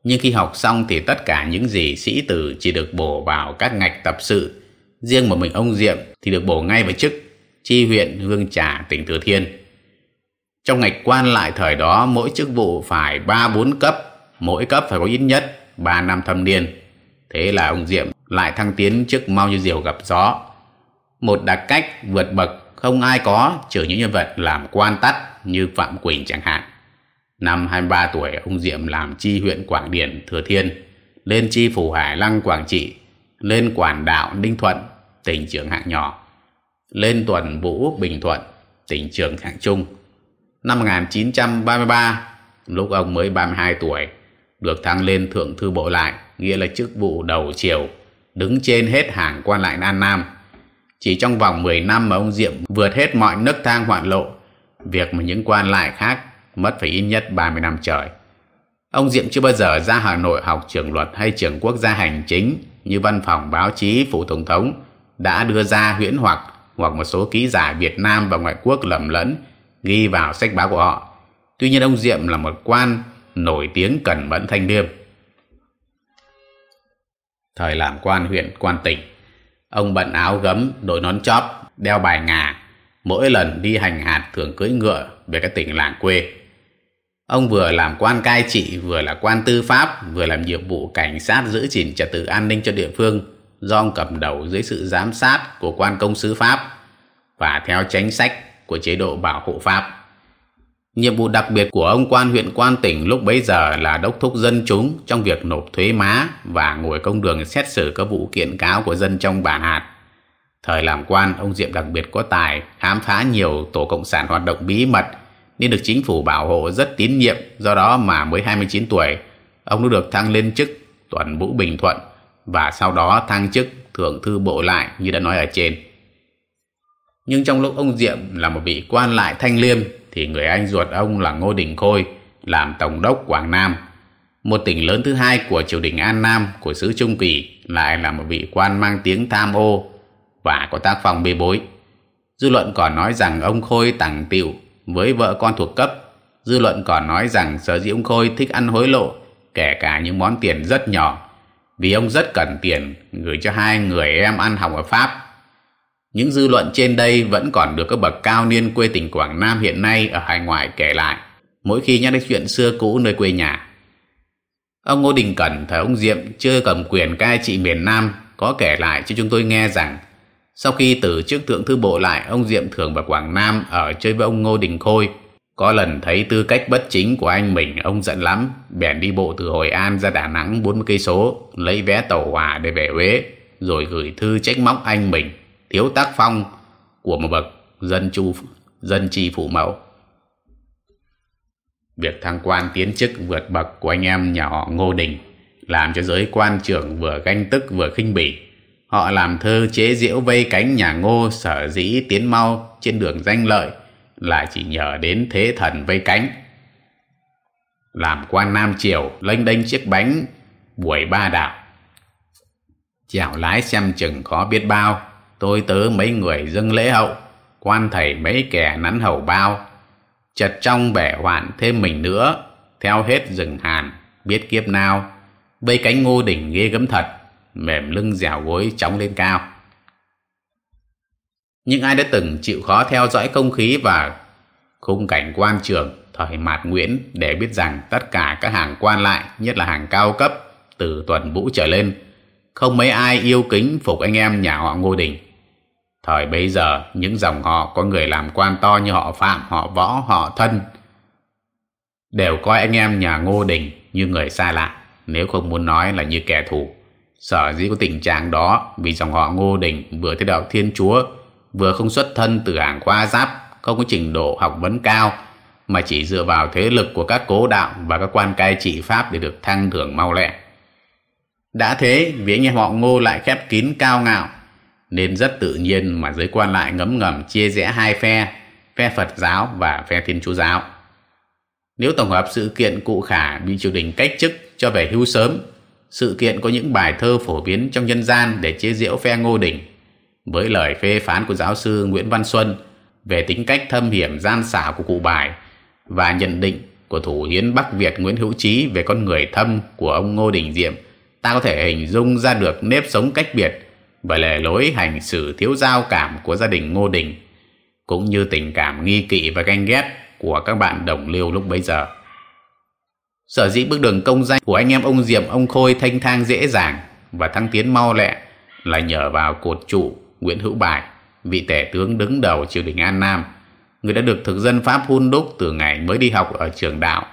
Nhưng khi học xong thì tất cả những gì sĩ tử chỉ được bổ vào các ngạch tập sự, riêng một mình ông Diệm thì được bổ ngay vào chức chi huyện Hương Trà, tỉnh Thừa Thiên. Trong ngạch quan lại thời đó mỗi chức vụ phải ba bốn cấp mỗi cấp phải có ít nhất 3 năm thâm niên. Thế là ông Diệm lại thăng tiến trước mau như diều gặp gió. Một đặc cách vượt bậc không ai có trừ những nhân vật làm quan tắt như Phạm Quỳnh chẳng hạn. Năm 23 tuổi, ông Diệm làm chi huyện Quảng Điền, Thừa Thiên, lên chi phủ Hải Lăng, Quảng Trị, lên quản đạo Ninh Thuận, tỉnh trưởng hạng nhỏ, lên tuần vũ Bình Thuận, tỉnh trưởng hạng trung. Năm 1933, lúc ông mới 32 tuổi, được thăng lên thượng thư bộ lại, nghĩa là chức vụ đầu triều, đứng trên hết hàng quan lại An Nam. Chỉ trong vòng 10 năm mà ông Diệm vượt hết mọi nấc thang hoạn lộ, việc mà những quan lại khác mất phải ít nhất 30 năm trời. Ông Diệm chưa bao giờ ra Hà Nội học trường luật hay trường quốc gia hành chính như văn phòng báo chí phủ tổng thống đã đưa ra huyễn hoặc hoặc một số ký giả Việt Nam và ngoại quốc lầm lẫn ghi vào sách báo của họ. Tuy nhiên ông Diệm là một quan nổi tiếng cẩn mẫn thanh liêm. Thời làm quan huyện, quan tỉnh, ông bận áo gấm, đội nón chóp, đeo bài ngà, mỗi lần đi hành hạt thường cưỡi ngựa về các tỉnh làng quê. Ông vừa làm quan cai trị, vừa là quan tư pháp, vừa làm nhiệm vụ cảnh sát giữ gìn trật tự an ninh cho địa phương, do ông cầm đầu dưới sự giám sát của quan công sứ Pháp và theo chính sách của chế độ bảo hộ Pháp. Nhiệm vụ đặc biệt của ông quan huyện quan tỉnh lúc bấy giờ là đốc thúc dân chúng trong việc nộp thuế má và ngồi công đường xét xử các vụ kiện cáo của dân trong bản hạt. Thời làm quan, ông Diệm đặc biệt có tài khám phá nhiều tổ cộng sản hoạt động bí mật nên được chính phủ bảo hộ rất tín nhiệm, do đó mà mới 29 tuổi, ông đã được thăng lên chức tuần vũ Bình Thuận và sau đó thăng chức thượng thư bộ lại như đã nói ở trên. Nhưng trong lúc ông Diệm là một vị quan lại thanh liêm thì người anh ruột ông là Ngô Đình Khôi làm tổng đốc Quảng Nam. Một tỉnh lớn thứ hai của triều đình An Nam của xứ Trung Kỳ lại là một vị quan mang tiếng tham ô và có tác phong bê bối. Dư luận còn nói rằng ông Khôi tặng tiệu với vợ con thuộc cấp. Dư luận còn nói rằng sở dĩ ông Khôi thích ăn hối lộ, kể cả những món tiền rất nhỏ, vì ông rất cần tiền gửi cho hai người em ăn học ở Pháp. Những dư luận trên đây vẫn còn được các bậc cao niên quê tỉnh Quảng Nam hiện nay ở hải ngoại kể lại, mỗi khi nhắc đến chuyện xưa cũ nơi quê nhà. Ông Ngô Đình Cẩn thời ông Diệm chưa cầm quyền cai trị miền Nam có kể lại cho chúng tôi nghe rằng sau khi từ chức thượng thư bộ lại, ông Diệm Thường vào Quảng Nam ở chơi với ông Ngô Đình Khôi. Có lần thấy tư cách bất chính của anh mình, ông giận lắm, bèn đi bộ từ Hội An ra Đà Nẵng 40 cây số, lấy vé tàu hỏa để về Huế, rồi gửi thư trách móc anh mình, thiếu tác phong của một bậc dân chu dân tri phụ mẫu. Việc thăng quan tiến chức vượt bậc của anh em nhà họ Ngô Đình làm cho giới quan trưởng vừa ganh tức vừa khinh bỉ Họ làm thơ chế diễu vây cánh nhà ngô sở dĩ tiến mau trên đường danh lợi là chỉ nhờ đến thế thần vây cánh. Làm quan Nam Triều lênh đênh chiếc bánh buổi ba đạo. Chèo lái xem chừng khó biết bao, tôi tớ mấy người dâng lễ hậu, quan thầy mấy kẻ nắn hầu bao. Chật trong bẻ hoạn thêm mình nữa, theo hết rừng hàn, biết kiếp nào, vây cánh ngô đỉnh ghê gấm thật mềm lưng dẻo gối chóng lên cao. những ai đã từng chịu khó theo dõi không khí và khung cảnh quan trường thời Mạt Nguyễn để biết rằng tất cả các hàng quan lại, nhất là hàng cao cấp, từ tuần vũ trở lên, không mấy ai yêu kính phục anh em nhà họ Ngô Đình. Thời bấy giờ, những dòng họ có người làm quan to như họ Phạm, họ Võ, họ Thân, đều coi anh em nhà Ngô Đình như người xa lạ, nếu không muốn nói là như kẻ thù. Sở dĩ có tình trạng đó vì dòng họ Ngô Đình vừa theo đạo Thiên Chúa, vừa không xuất thân từ hàng khoa giáp, không có trình độ học vấn cao, mà chỉ dựa vào thế lực của các cố đạo và các quan cai trị Pháp để được thăng thưởng mau lẹ. Đã thế, vì anh em họ Ngô lại khép kín cao ngạo, nên rất tự nhiên mà giới quan lại ngấm ngầm chia rẽ hai phe, phe Phật giáo và phe Thiên Chúa giáo. Nếu tổng hợp sự kiện cụ khả bị triều đình cách chức cho về hưu sớm sự kiện có những bài thơ phổ biến trong nhân gian để chế giễu phe Ngô Đình. Với lời phê phán của giáo sư Nguyễn Văn Xuân về tính cách thâm hiểm gian xảo của cụ bài và nhận định của thủ hiến Bắc Việt Nguyễn Hữu Trí về con người thâm của ông Ngô Đình Diệm, ta có thể hình dung ra được nếp sống cách biệt và lề lối hành xử thiếu giao cảm của gia đình Ngô Đình, cũng như tình cảm nghi kỵ và ganh ghét của các bạn đồng liêu lúc bấy giờ. Sở dĩ bước đường công danh của anh em ông Diệm, ông Khôi thanh thang dễ dàng và thăng tiến mau lẹ là nhờ vào cột trụ Nguyễn Hữu Bài, vị tể tướng đứng đầu triều đình An Nam, người đã được thực dân Pháp hun đúc từ ngày mới đi học ở trường đạo,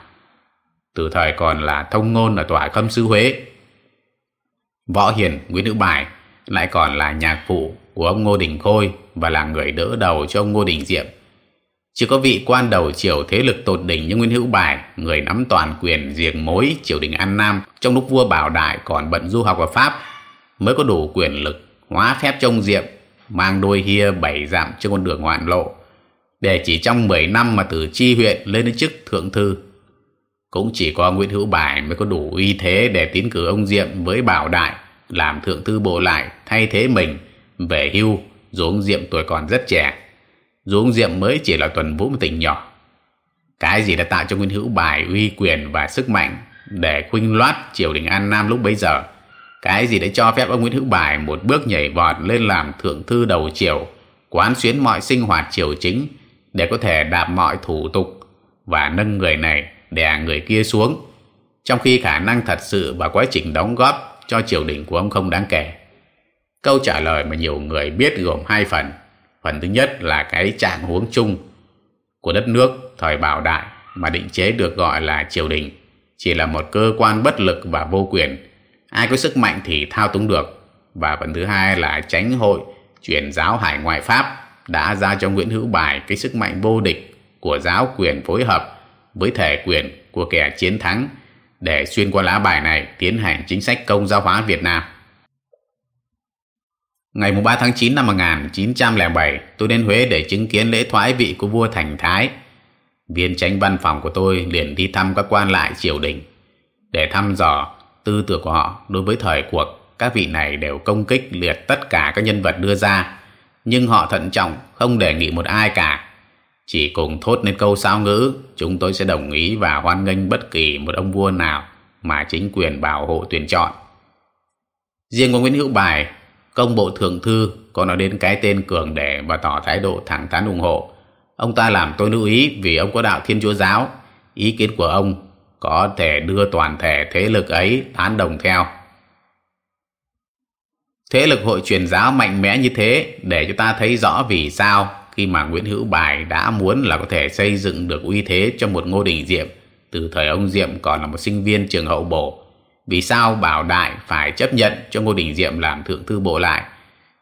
từ thời còn là thông ngôn ở tòa khâm sứ Huế. Võ Hiền Nguyễn Hữu Bài lại còn là nhạc phụ của ông Ngô Đình Khôi và là người đỡ đầu cho ông Ngô Đình Diệm. Chỉ có vị quan đầu triều thế lực tột đỉnh như Nguyễn Hữu Bài, người nắm toàn quyền riêng mối triều đình An Nam trong lúc vua Bảo Đại còn bận du học ở Pháp, mới có đủ quyền lực hóa phép trông Diệm, mang đôi hia bảy dặm trên con đường ngoạn lộ, để chỉ trong 10 năm mà từ chi huyện lên đến chức thượng thư. Cũng chỉ có Nguyễn Hữu Bài mới có đủ uy thế để tiến cử ông Diệm với Bảo Đại làm thượng thư bộ lại thay thế mình về hưu Dũng Diệm tuổi còn rất trẻ. Dũng Diệm mới chỉ là tuần vũ một tỉnh nhỏ. Cái gì đã tạo cho Nguyễn Hữu Bài uy quyền và sức mạnh để khuynh loát triều đình An Nam lúc bấy giờ? Cái gì đã cho phép ông Nguyễn Hữu Bài một bước nhảy vọt lên làm thượng thư đầu triều, quán xuyến mọi sinh hoạt triều chính để có thể đạp mọi thủ tục và nâng người này đè người kia xuống? Trong khi khả năng thật sự và quá trình đóng góp cho triều đình của ông không đáng kể Câu trả lời mà nhiều người biết gồm hai phần. Phần thứ nhất là cái trạng huống chung của đất nước, thời bảo đại, mà định chế được gọi là triều đình. Chỉ là một cơ quan bất lực và vô quyền. Ai có sức mạnh thì thao túng được. Và phần thứ hai là tránh hội truyền giáo hải ngoại Pháp đã ra cho Nguyễn Hữu Bài cái sức mạnh vô địch của giáo quyền phối hợp với thể quyền của kẻ chiến thắng để xuyên qua lá bài này tiến hành chính sách công giáo hóa Việt Nam. Ngày 3 tháng 9 năm 1907, tôi đến Huế để chứng kiến lễ thoái vị của vua Thành Thái. Viên tránh văn phòng của tôi liền đi thăm các quan lại triều đình. Để thăm dò tư tưởng của họ đối với thời cuộc, các vị này đều công kích liệt tất cả các nhân vật đưa ra. Nhưng họ thận trọng, không đề nghị một ai cả. Chỉ cùng thốt lên câu sao ngữ, chúng tôi sẽ đồng ý và hoan nghênh bất kỳ một ông vua nào mà chính quyền bảo hộ tuyển chọn. Riêng của Nguyễn Hữu Bài Công bộ thượng thư có nói đến cái tên cường để và tỏ thái độ thẳng thắn ủng hộ. Ông ta làm tôi lưu ý vì ông có đạo thiên chúa giáo. Ý kiến của ông có thể đưa toàn thể thế lực ấy tán đồng theo. Thế lực hội truyền giáo mạnh mẽ như thế để cho ta thấy rõ vì sao khi mà Nguyễn Hữu Bài đã muốn là có thể xây dựng được uy thế cho một ngô đình Diệm từ thời ông Diệm còn là một sinh viên trường hậu bổ vì sao Bảo Đại phải chấp nhận cho Ngô Đình Diệm làm thượng thư bộ lại?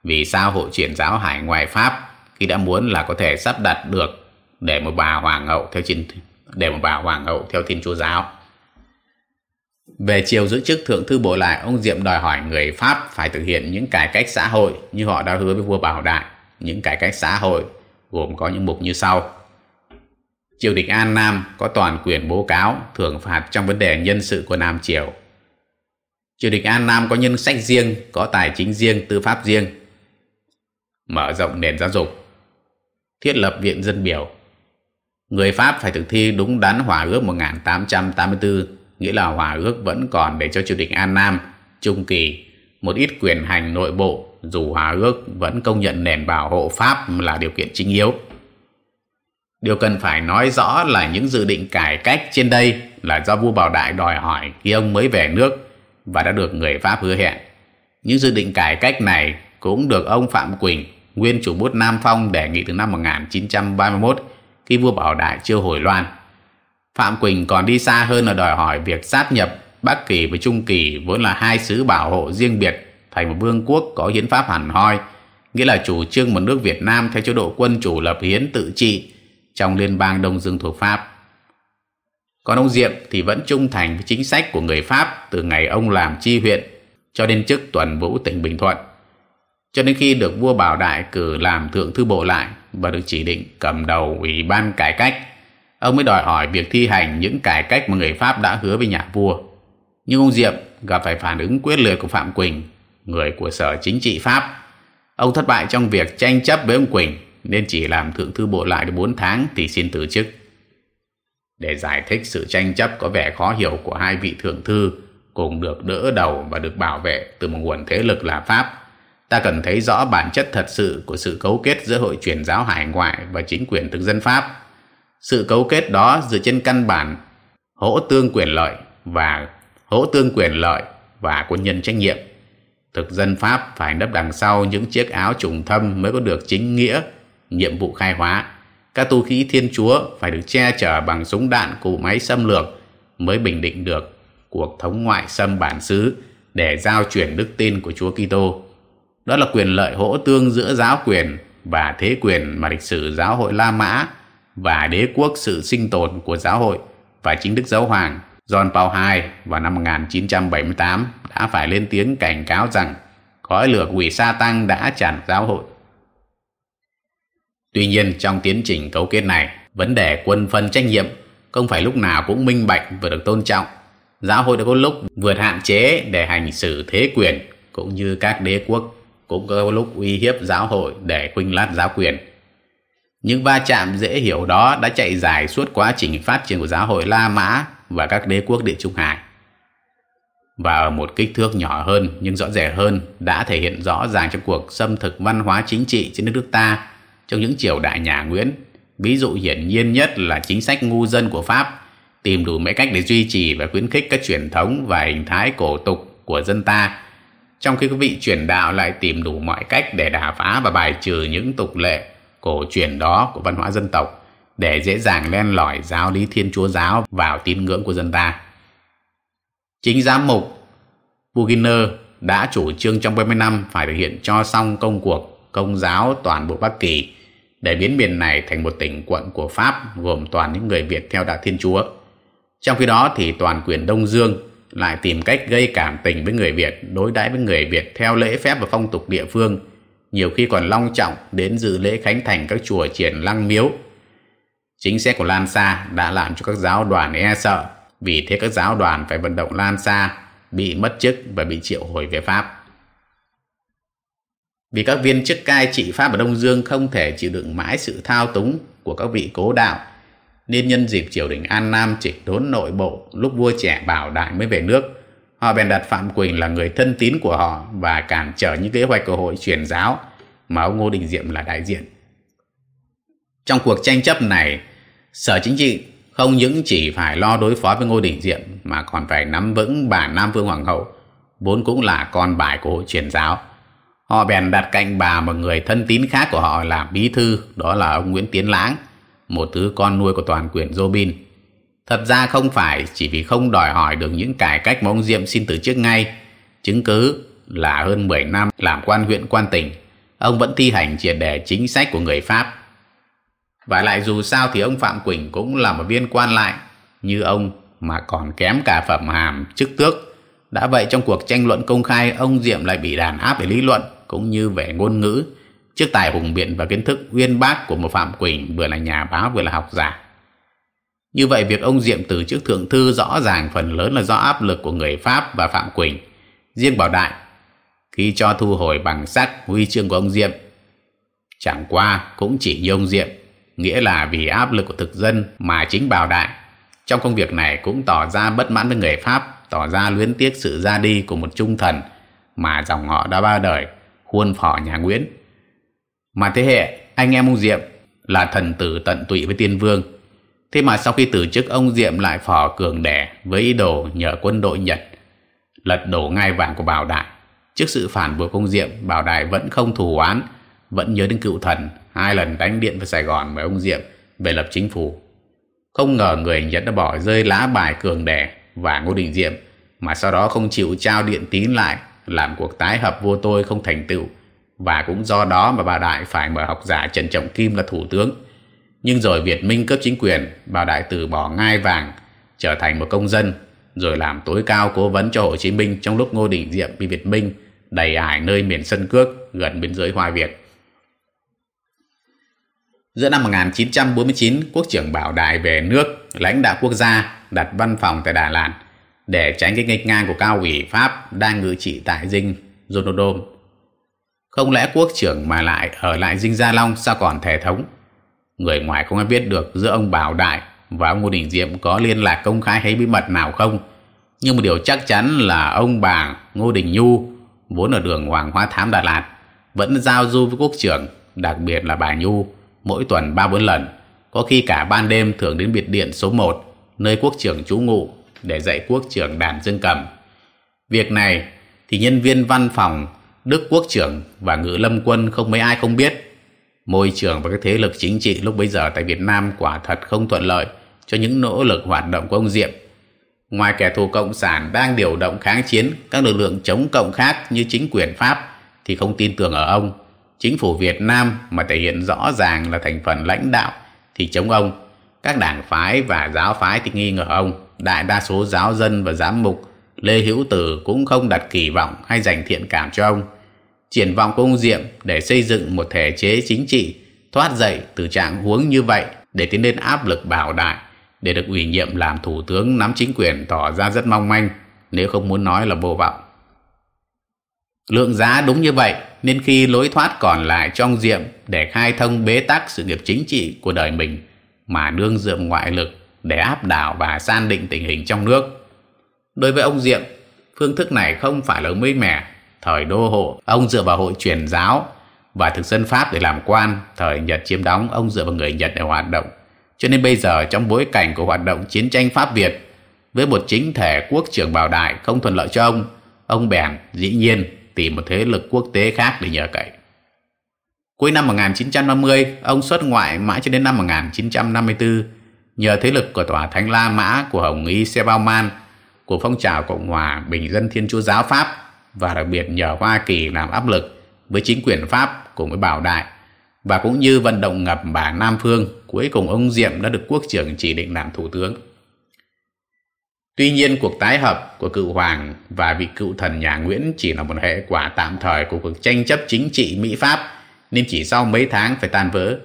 Vì sao hội truyền giáo hải ngoại Pháp khi đã muốn là có thể sắp đặt được để một bà hoàng hậu theo chính để một bà hoàng hậu theo thiên chúa giáo? Về chiều giữ chức thượng thư bộ lại, ông Diệm đòi hỏi người Pháp phải thực hiện những cải cách xã hội như họ đã hứa với vua Bảo Đại. Những cải cách xã hội gồm có những mục như sau. Triều đình An Nam có toàn quyền bố cáo, thưởng phạt trong vấn đề nhân sự của Nam Triều Triều đình An Nam có nhân sách riêng, có tài chính riêng, tư pháp riêng. Mở rộng nền giáo dục. Thiết lập viện dân biểu. Người Pháp phải thực thi đúng đắn Hòa ước 1884, nghĩa là Hòa ước vẫn còn để cho Triều đình An Nam, Trung Kỳ, một ít quyền hành nội bộ, dù Hòa ước vẫn công nhận nền bảo hộ Pháp là điều kiện chính yếu. Điều cần phải nói rõ là những dự định cải cách trên đây là do vua Bảo Đại đòi hỏi khi ông mới về nước và đã được người Pháp hứa hẹn. Những dự định cải cách này cũng được ông Phạm Quỳnh, nguyên chủ bút Nam Phong đề nghị từ năm 1931 khi vua Bảo Đại chưa hồi loan. Phạm Quỳnh còn đi xa hơn là đòi hỏi việc sát nhập Bắc Kỳ với Trung Kỳ vốn là hai xứ bảo hộ riêng biệt thành một vương quốc có hiến pháp hẳn hoi, nghĩa là chủ trương một nước Việt Nam theo chế độ quân chủ lập hiến tự trị trong liên bang Đông Dương thuộc Pháp. Còn ông Diệm thì vẫn trung thành với chính sách của người Pháp từ ngày ông làm chi huyện cho đến chức tuần vũ tỉnh Bình Thuận. Cho đến khi được vua Bảo Đại cử làm thượng thư bộ lại và được chỉ định cầm đầu ủy ban cải cách, ông mới đòi hỏi việc thi hành những cải cách mà người Pháp đã hứa với nhà vua. Nhưng ông Diệm gặp phải phản ứng quyết liệt của Phạm Quỳnh, người của sở chính trị Pháp. Ông thất bại trong việc tranh chấp với ông Quỳnh nên chỉ làm thượng thư bộ lại được 4 tháng thì xin từ chức. Để giải thích sự tranh chấp có vẻ khó hiểu của hai vị thượng thư cùng được đỡ đầu và được bảo vệ từ một nguồn thế lực là Pháp, ta cần thấy rõ bản chất thật sự của sự cấu kết giữa hội truyền giáo hải ngoại và chính quyền thực dân Pháp. Sự cấu kết đó dựa trên căn bản hỗ tương quyền lợi và hỗ tương quyền lợi và quân nhân trách nhiệm. Thực dân Pháp phải nấp đằng sau những chiếc áo trùng thâm mới có được chính nghĩa, nhiệm vụ khai hóa. Các tu khí thiên chúa phải được che chở bằng súng đạn cụ máy xâm lược mới bình định được cuộc thống ngoại xâm bản xứ để giao chuyển đức tin của Chúa Kitô. Đó là quyền lợi hỗ tương giữa giáo quyền và thế quyền mà lịch sử giáo hội La Mã và đế quốc sự sinh tồn của giáo hội và chính Đức Giáo Hoàng John Paul II vào năm 1978 đã phải lên tiếng cảnh cáo rằng khói lửa quỷ sa tăng đã tràn giáo hội. Tuy nhiên trong tiến trình cấu kết này, vấn đề quân phân trách nhiệm không phải lúc nào cũng minh bạch và được tôn trọng. Giáo hội đã có lúc vượt hạn chế để hành xử thế quyền cũng như các đế quốc cũng có lúc uy hiếp giáo hội để khuynh lát giáo quyền. Những va chạm dễ hiểu đó đã chạy dài suốt quá trình phát triển của giáo hội La Mã và các đế quốc địa Trung Hải. Và ở một kích thước nhỏ hơn nhưng rõ rệt hơn đã thể hiện rõ ràng trong cuộc xâm thực văn hóa chính trị trên nước nước ta, trong những triều đại nhà Nguyễn. Ví dụ hiển nhiên nhất là chính sách ngu dân của Pháp, tìm đủ mọi cách để duy trì và khuyến khích các truyền thống và hình thái cổ tục của dân ta trong khi các vị truyền đạo lại tìm đủ mọi cách để đả phá và bài trừ những tục lệ cổ truyền đó của văn hóa dân tộc để dễ dàng len lỏi giáo lý thiên chúa giáo vào tín ngưỡng của dân ta. Chính giám mục Buginer đã chủ trương trong 30 năm phải thực hiện cho xong công cuộc công giáo toàn bộ Bắc Kỳ để biến miền này thành một tỉnh quận của Pháp gồm toàn những người Việt theo đạo Thiên Chúa. Trong khi đó thì toàn quyền Đông Dương lại tìm cách gây cảm tình với người Việt, đối đãi với người Việt theo lễ phép và phong tục địa phương, nhiều khi còn long trọng đến dự lễ khánh thành các chùa triển lăng miếu. Chính sách của Lan Sa đã làm cho các giáo đoàn e sợ, vì thế các giáo đoàn phải vận động Lan Sa bị mất chức và bị triệu hồi về Pháp. Vì các viên chức cai trị Pháp ở Đông Dương không thể chịu đựng mãi sự thao túng của các vị cố đạo, nên nhân dịp triều đình An Nam chỉnh đốn nội bộ lúc vua trẻ bảo đại mới về nước, họ bèn đặt Phạm Quỳnh là người thân tín của họ và cản trở những kế hoạch của hội truyền giáo mà ông Ngô Đình Diệm là đại diện. Trong cuộc tranh chấp này, Sở Chính trị không những chỉ phải lo đối phó với Ngô Đình Diệm mà còn phải nắm vững bà Nam Vương Hoàng hậu, vốn cũng là con bài của hội truyền giáo. Họ bèn đặt cạnh bà một người thân tín khác của họ làm bí thư, đó là ông Nguyễn Tiến Lãng, một thứ con nuôi của toàn quyền Robin. Thật ra không phải chỉ vì không đòi hỏi được những cải cách mà ông Diệm xin từ chức ngay. Chứng cứ là hơn 10 năm làm quan huyện quan tỉnh, ông vẫn thi hành triệt đề chính sách của người Pháp. Và lại dù sao thì ông Phạm Quỳnh cũng là một viên quan lại như ông mà còn kém cả phẩm hàm chức tước. Đã vậy trong cuộc tranh luận công khai ông Diệm lại bị đàn áp về lý luận cũng như về ngôn ngữ trước tài hùng biện và kiến thức uyên bác của một Phạm Quỳnh vừa là nhà báo vừa là học giả. Như vậy việc ông Diệm từ chức thượng thư rõ ràng phần lớn là do áp lực của người Pháp và Phạm Quỳnh. Riêng Bảo Đại, khi cho thu hồi bằng sắc huy chương của ông Diệm, chẳng qua cũng chỉ như ông Diệm, nghĩa là vì áp lực của thực dân mà chính Bảo Đại trong công việc này cũng tỏ ra bất mãn với người Pháp, tỏ ra luyến tiếc sự ra đi của một trung thần mà dòng họ đã ba đời, khuôn phỏ nhà Nguyễn mà thế hệ anh em ông Diệm là thần tử tận tụy với tiên vương. Thế mà sau khi từ chức ông Diệm lại phò cường đẻ với ý đồ nhờ quân đội Nhật lật đổ ngai vàng của Bảo Đại. Trước sự phản bội công Diệm, Bảo Đại vẫn không thù oán, vẫn nhớ đến cựu thần, hai lần đánh điện vào Sài Gòn với ông Diệm về lập chính phủ. Không ngờ người Nhật đã bỏ rơi lá bài cường đẻ và Ngô Đình Diệm, mà sau đó không chịu trao điện tín lại, làm cuộc tái hợp vô tôi không thành tựu và cũng do đó mà bà Đại phải mời học giả Trần Trọng Kim là thủ tướng. Nhưng rồi Việt Minh cấp chính quyền, bà Đại từ bỏ ngai vàng, trở thành một công dân, rồi làm tối cao cố vấn cho Hồ Chí Minh trong lúc Ngô Đình Diệm bị Việt Minh đầy ải nơi miền Sân Cước gần biên giới Hoa Việt. Giữa năm 1949, Quốc trưởng Bảo Đại về nước, lãnh đạo quốc gia đặt văn phòng tại Đà Lạt để tránh cái nghịch ngang của cao ủy Pháp đang ngự trị tại dinh Zonodome không lẽ quốc trưởng mà lại ở lại Dinh Gia Long sao còn thể thống? Người ngoài không ai biết được giữa ông Bảo Đại và ông Ngô Đình Diệm có liên lạc công khai hay bí mật nào không. Nhưng một điều chắc chắn là ông bà Ngô Đình Nhu vốn ở đường Hoàng Hóa Thám Đà Lạt vẫn giao du với quốc trưởng, đặc biệt là bà Nhu, mỗi tuần ba bốn lần. Có khi cả ban đêm thường đến biệt điện số 1, nơi quốc trưởng trú ngụ để dạy quốc trưởng đàn dương cầm. Việc này thì nhân viên văn phòng Đức Quốc trưởng và Ngự Lâm quân không mấy ai không biết. Môi trường và các thế lực chính trị lúc bấy giờ tại Việt Nam quả thật không thuận lợi cho những nỗ lực hoạt động của ông Diệm. Ngoài kẻ thù Cộng sản đang điều động kháng chiến, các lực lượng chống cộng khác như chính quyền Pháp thì không tin tưởng ở ông. Chính phủ Việt Nam mà thể hiện rõ ràng là thành phần lãnh đạo thì chống ông. Các đảng phái và giáo phái thì nghi ngờ ông. Đại đa số giáo dân và giám mục, Lê Hữu Tử cũng không đặt kỳ vọng hay dành thiện cảm cho ông. Triển vọng của ông Diệm để xây dựng một thể chế chính trị, thoát dậy từ trạng huống như vậy để tiến lên áp lực bảo đại, để được ủy nhiệm làm thủ tướng nắm chính quyền tỏ ra rất mong manh, nếu không muốn nói là vô vọng. Lượng giá đúng như vậy nên khi lối thoát còn lại trong Diệm để khai thông bế tắc sự nghiệp chính trị của đời mình mà đương dượm ngoại lực để áp đảo và san định tình hình trong nước. Đối với ông Diệm, phương thức này không phải là mới mẻ. Thời đô hộ, ông dựa vào hội truyền giáo và thực dân Pháp để làm quan. Thời Nhật chiếm đóng, ông dựa vào người Nhật để hoạt động. Cho nên bây giờ trong bối cảnh của hoạt động chiến tranh Pháp Việt, với một chính thể quốc trưởng bảo đại không thuận lợi cho ông, ông bèn dĩ nhiên tìm một thế lực quốc tế khác để nhờ cậy. Cuối năm 1950, ông xuất ngoại mãi cho đến năm 1954, nhờ thế lực của tòa thánh La Mã của Hồng Y Sebauman, của phong trào Cộng hòa Bình dân Thiên Chúa Giáo Pháp và đặc biệt nhờ Hoa Kỳ làm áp lực với chính quyền Pháp cùng với Bảo Đại và cũng như vận động ngập bà Nam Phương, cuối cùng ông Diệm đã được quốc trưởng chỉ định làm thủ tướng. Tuy nhiên, cuộc tái hợp của cựu hoàng và vị cựu thần nhà Nguyễn chỉ là một hệ quả tạm thời của cuộc tranh chấp chính trị Mỹ-Pháp, nên chỉ sau mấy tháng phải tan vỡ.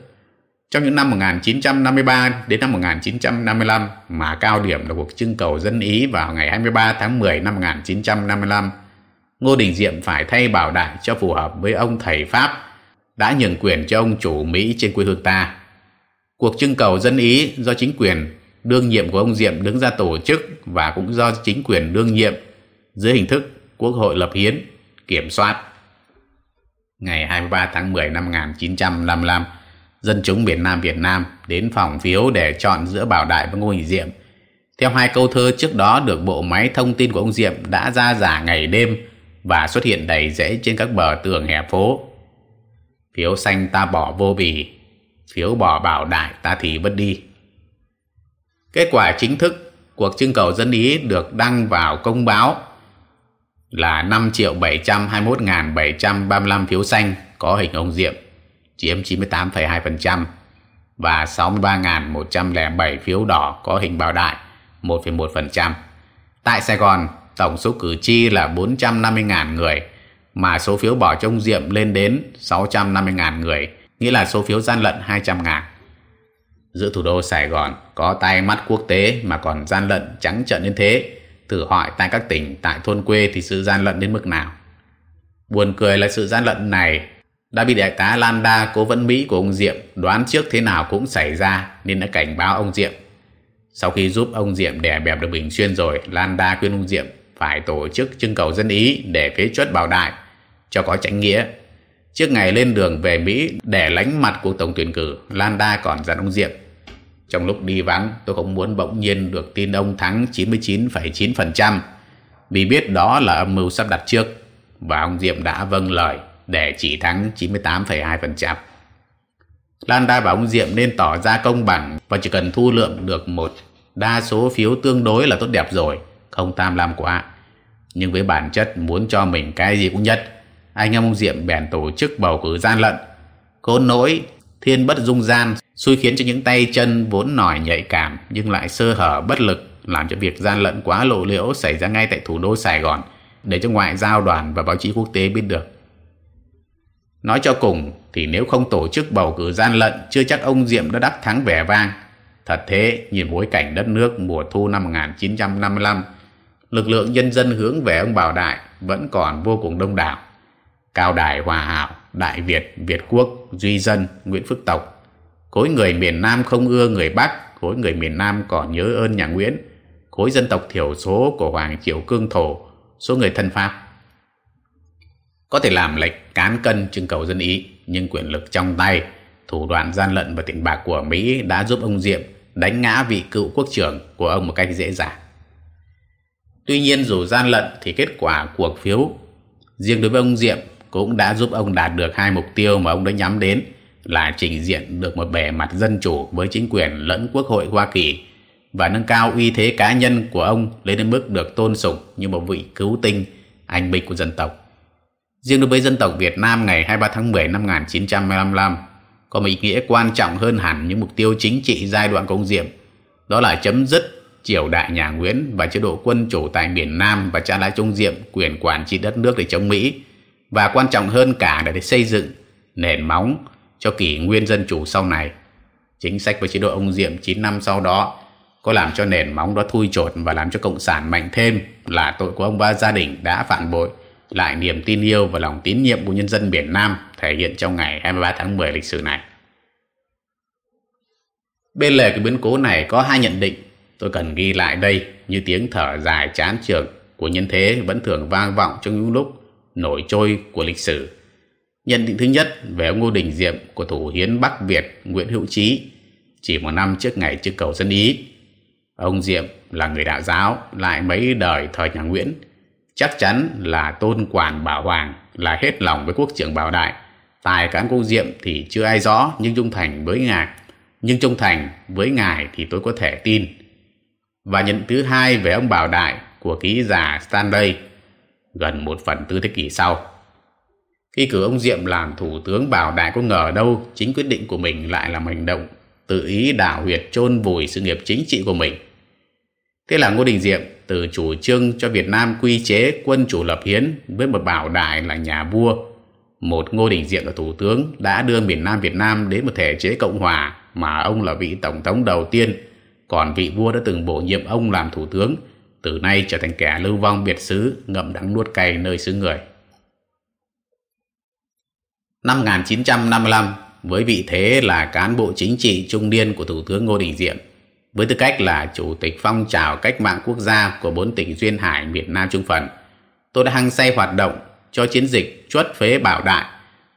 Trong những năm 1953 đến năm 1955 mà cao điểm là cuộc trưng cầu dân Ý vào ngày 23 tháng 10 năm 1955, Ngô Đình Diệm phải thay bảo đại cho phù hợp với ông thầy Pháp đã nhường quyền cho ông chủ Mỹ trên quê hương ta. Cuộc trưng cầu dân Ý do chính quyền đương nhiệm của ông Diệm đứng ra tổ chức và cũng do chính quyền đương nhiệm dưới hình thức Quốc hội lập hiến kiểm soát. Ngày 23 tháng 10 năm 1955, dân chúng miền Nam Việt Nam đến phòng phiếu để chọn giữa Bảo Đại và Ngô Đình Diệm. Theo hai câu thơ trước đó được bộ máy thông tin của ông Diệm đã ra giả ngày đêm và xuất hiện đầy rẫy trên các bờ tường hè phố. Phiếu xanh ta bỏ vô bì, phiếu bỏ Bảo Đại ta thì vứt đi. Kết quả chính thức cuộc trưng cầu dân Ý được đăng vào công báo là 5.721.735 phiếu xanh có hình ông Diệm chiếm 98,2% và 63.107 phiếu đỏ có hình Bảo Đại 1,1%. Tại Sài Gòn, tổng số cử tri là 450.000 người mà số phiếu bỏ trong Diệm lên đến 650.000 người, nghĩa là số phiếu gian lận 200.000 giữa thủ đô Sài Gòn có tay mắt quốc tế mà còn gian lận trắng trợn như thế, thử hỏi tại các tỉnh tại thôn quê thì sự gian lận đến mức nào. Buồn cười là sự gian lận này đã bị đại tá Landa cố vấn Mỹ của ông Diệm đoán trước thế nào cũng xảy ra nên đã cảnh báo ông Diệm. Sau khi giúp ông Diệm đè bẹp được Bình Xuyên rồi, Landa khuyên ông Diệm phải tổ chức trưng cầu dân Ý để phế chuất bảo đại cho có tránh nghĩa Trước ngày lên đường về Mỹ để lánh mặt cuộc tổng tuyển cử, Landa còn dặn ông Diệm. Trong lúc đi vắng, tôi không muốn bỗng nhiên được tin ông thắng 99,9% vì biết đó là âm mưu sắp đặt trước và ông Diệm đã vâng lời để chỉ thắng 98,2%. Lan Đa và ông Diệm nên tỏ ra công bằng và chỉ cần thu lượng được một đa số phiếu tương đối là tốt đẹp rồi, không tham lam quá. Nhưng với bản chất muốn cho mình cái gì cũng nhất, anh em ông Diệm bèn tổ chức bầu cử gian lận. Khốn nỗi, thiên bất dung gian, xui khiến cho những tay chân vốn nổi nhạy cảm nhưng lại sơ hở bất lực làm cho việc gian lận quá lộ liễu xảy ra ngay tại thủ đô Sài Gòn để cho ngoại giao đoàn và báo chí quốc tế biết được. Nói cho cùng thì nếu không tổ chức bầu cử gian lận chưa chắc ông Diệm đã đắc thắng vẻ vang. Thật thế, nhìn bối cảnh đất nước mùa thu năm 1955, lực lượng nhân dân hướng về ông Bảo Đại vẫn còn vô cùng đông đảo. Cao Đài Hòa Hảo, Đại Việt, Việt Quốc, Duy Dân, Nguyễn Phước Tộc. Khối người miền Nam không ưa người Bắc, khối người miền Nam còn nhớ ơn nhà Nguyễn. Khối dân tộc thiểu số của Hoàng Triều Cương Thổ, số người thân Pháp. Có thể làm lệch cán cân trưng cầu dân Ý, nhưng quyền lực trong tay, thủ đoạn gian lận và tiền bạc của Mỹ đã giúp ông Diệm đánh ngã vị cựu quốc trưởng của ông một cách dễ dàng. Tuy nhiên dù gian lận thì kết quả cuộc phiếu riêng đối với ông Diệm cũng đã giúp ông đạt được hai mục tiêu mà ông đã nhắm đến là trình diện được một bề mặt dân chủ với chính quyền lẫn quốc hội Hoa Kỳ và nâng cao uy thế cá nhân của ông lên đến mức được tôn sùng như một vị cứu tinh anh binh của dân tộc. Riêng đối với dân tộc Việt Nam ngày 23 tháng 10 năm 1955 có một ý nghĩa quan trọng hơn hẳn những mục tiêu chính trị giai đoạn công diệm, đó là chấm dứt triều đại nhà Nguyễn và chế độ quân chủ tại miền Nam và trả lại Trung Diệm quyền quản trị đất nước để chống Mỹ và quan trọng hơn cả là để xây dựng nền móng cho kỷ nguyên dân chủ sau này. Chính sách và chế độ ông Diệm 9 năm sau đó có làm cho nền móng đó thui chột và làm cho cộng sản mạnh thêm là tội của ông ba gia đình đã phản bội lại niềm tin yêu và lòng tín nhiệm của nhân dân miền Nam thể hiện trong ngày 23 tháng 10 lịch sử này. Bên lề cái biến cố này có hai nhận định tôi cần ghi lại đây như tiếng thở dài chán trường của nhân thế vẫn thường vang vọng trong những lúc nổi trôi của lịch sử. Nhận định thứ nhất về ông Ngô Đình Diệm của thủ hiến Bắc Việt Nguyễn Hữu Trí chỉ một năm trước ngày trưng cầu dân Ý. Ông Diệm là người đạo giáo lại mấy đời thời nhà Nguyễn, chắc chắn là tôn quản bảo hoàng là hết lòng với quốc trưởng bảo đại tài cán cô diệm thì chưa ai rõ, nhưng trung thành với ngài, nhưng trung thành với ngài thì tôi có thể tin và nhận thứ hai về ông bảo đại của ký giả stanley gần một phần tư thế kỷ sau khi cử ông diệm làm thủ tướng bảo đại có ngờ đâu chính quyết định của mình lại là hành động tự ý đảo huyệt chôn vùi sự nghiệp chính trị của mình thế là ngô đình diệm từ chủ trương cho Việt Nam quy chế quân chủ lập hiến với một bảo đại là nhà vua. Một Ngô Đình Diệm là thủ tướng đã đưa miền Nam Việt Nam đến một thể chế cộng hòa mà ông là vị tổng thống đầu tiên, còn vị vua đã từng bổ nhiệm ông làm thủ tướng, từ nay trở thành kẻ lưu vong biệt xứ ngậm đắng nuốt cay nơi xứ người. Năm 1955, với vị thế là cán bộ chính trị trung niên của Thủ tướng Ngô Đình Diệm, với tư cách là chủ tịch phong trào cách mạng quốc gia của bốn tỉnh duyên hải miền Nam Trung Phần. Tôi đã hăng say hoạt động cho chiến dịch chuất phế bảo đại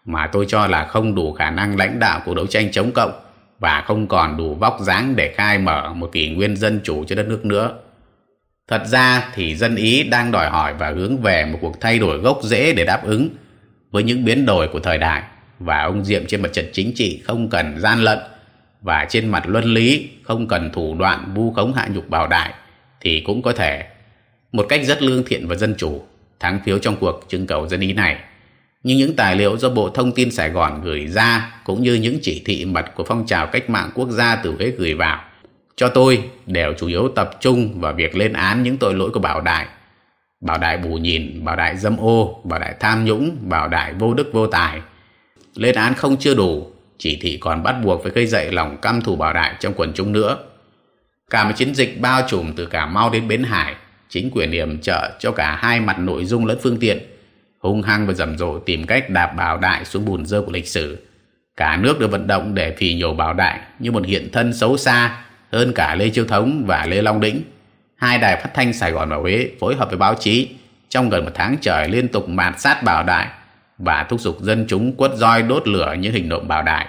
mà tôi cho là không đủ khả năng lãnh đạo cuộc đấu tranh chống cộng và không còn đủ vóc dáng để khai mở một kỷ nguyên dân chủ cho đất nước nữa. Thật ra thì dân Ý đang đòi hỏi và hướng về một cuộc thay đổi gốc rễ để đáp ứng với những biến đổi của thời đại và ông Diệm trên mặt trận chính trị không cần gian lận và trên mặt luân lý không cần thủ đoạn vu khống hạ nhục bảo đại thì cũng có thể một cách rất lương thiện và dân chủ, thắng phiếu trong cuộc trưng cầu dân ý này. Nhưng những tài liệu do Bộ Thông tin Sài Gòn gửi ra cũng như những chỉ thị mật của phong trào cách mạng quốc gia từ Huế gửi vào cho tôi đều chủ yếu tập trung vào việc lên án những tội lỗi của Bảo Đại. Bảo Đại bù nhìn, Bảo Đại dâm ô, Bảo Đại tham nhũng, Bảo Đại vô đức vô tài. Lên án không chưa đủ chỉ thị còn bắt buộc phải gây dậy lòng căm thù bảo đại trong quần chúng nữa. Cả một chiến dịch bao trùm từ Cà Mau đến Bến Hải, chính quyền điểm trợ cho cả hai mặt nội dung lẫn phương tiện, hung hăng và rầm rộ tìm cách đạp bảo đại xuống bùn dơ của lịch sử. Cả nước được vận động để phì nhổ bảo đại như một hiện thân xấu xa hơn cả Lê Chiêu Thống và Lê Long Đĩnh. Hai đài phát thanh Sài Gòn và Huế phối hợp với báo chí trong gần một tháng trời liên tục mạt sát bảo đại và thúc giục dân chúng quất roi đốt lửa những hình nộm bảo đại.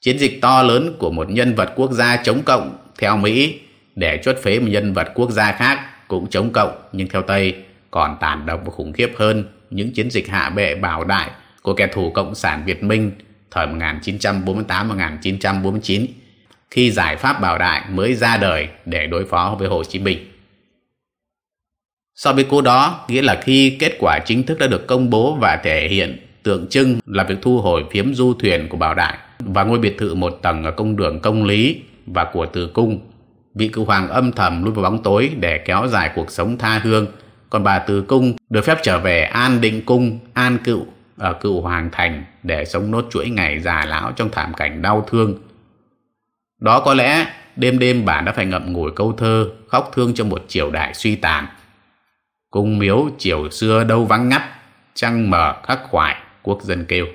Chiến dịch to lớn của một nhân vật quốc gia chống cộng theo Mỹ để chốt phế một nhân vật quốc gia khác cũng chống cộng, nhưng theo Tây còn tàn độc và khủng khiếp hơn những chiến dịch hạ bệ bảo đại của kẻ thù Cộng sản Việt Minh thời 1948-1949 khi giải pháp bảo đại mới ra đời để đối phó với Hồ Chí Minh. So với cô đó, nghĩa là khi kết quả chính thức đã được công bố và thể hiện tượng trưng là việc thu hồi phiếm du thuyền của Bảo Đại và ngôi biệt thự một tầng ở công đường công lý và của Từ Cung. Vị cựu hoàng âm thầm lui vào bóng tối để kéo dài cuộc sống tha hương, còn bà Từ Cung được phép trở về An Định Cung, An Cựu ở cựu hoàng thành để sống nốt chuỗi ngày già lão trong thảm cảnh đau thương. Đó có lẽ đêm đêm bà đã phải ngậm ngùi câu thơ, khóc thương cho một triều đại suy tàn. Cung miếu chiều xưa đâu vắng ngắt, trăng mờ khắc khoải, quốc dân kêu.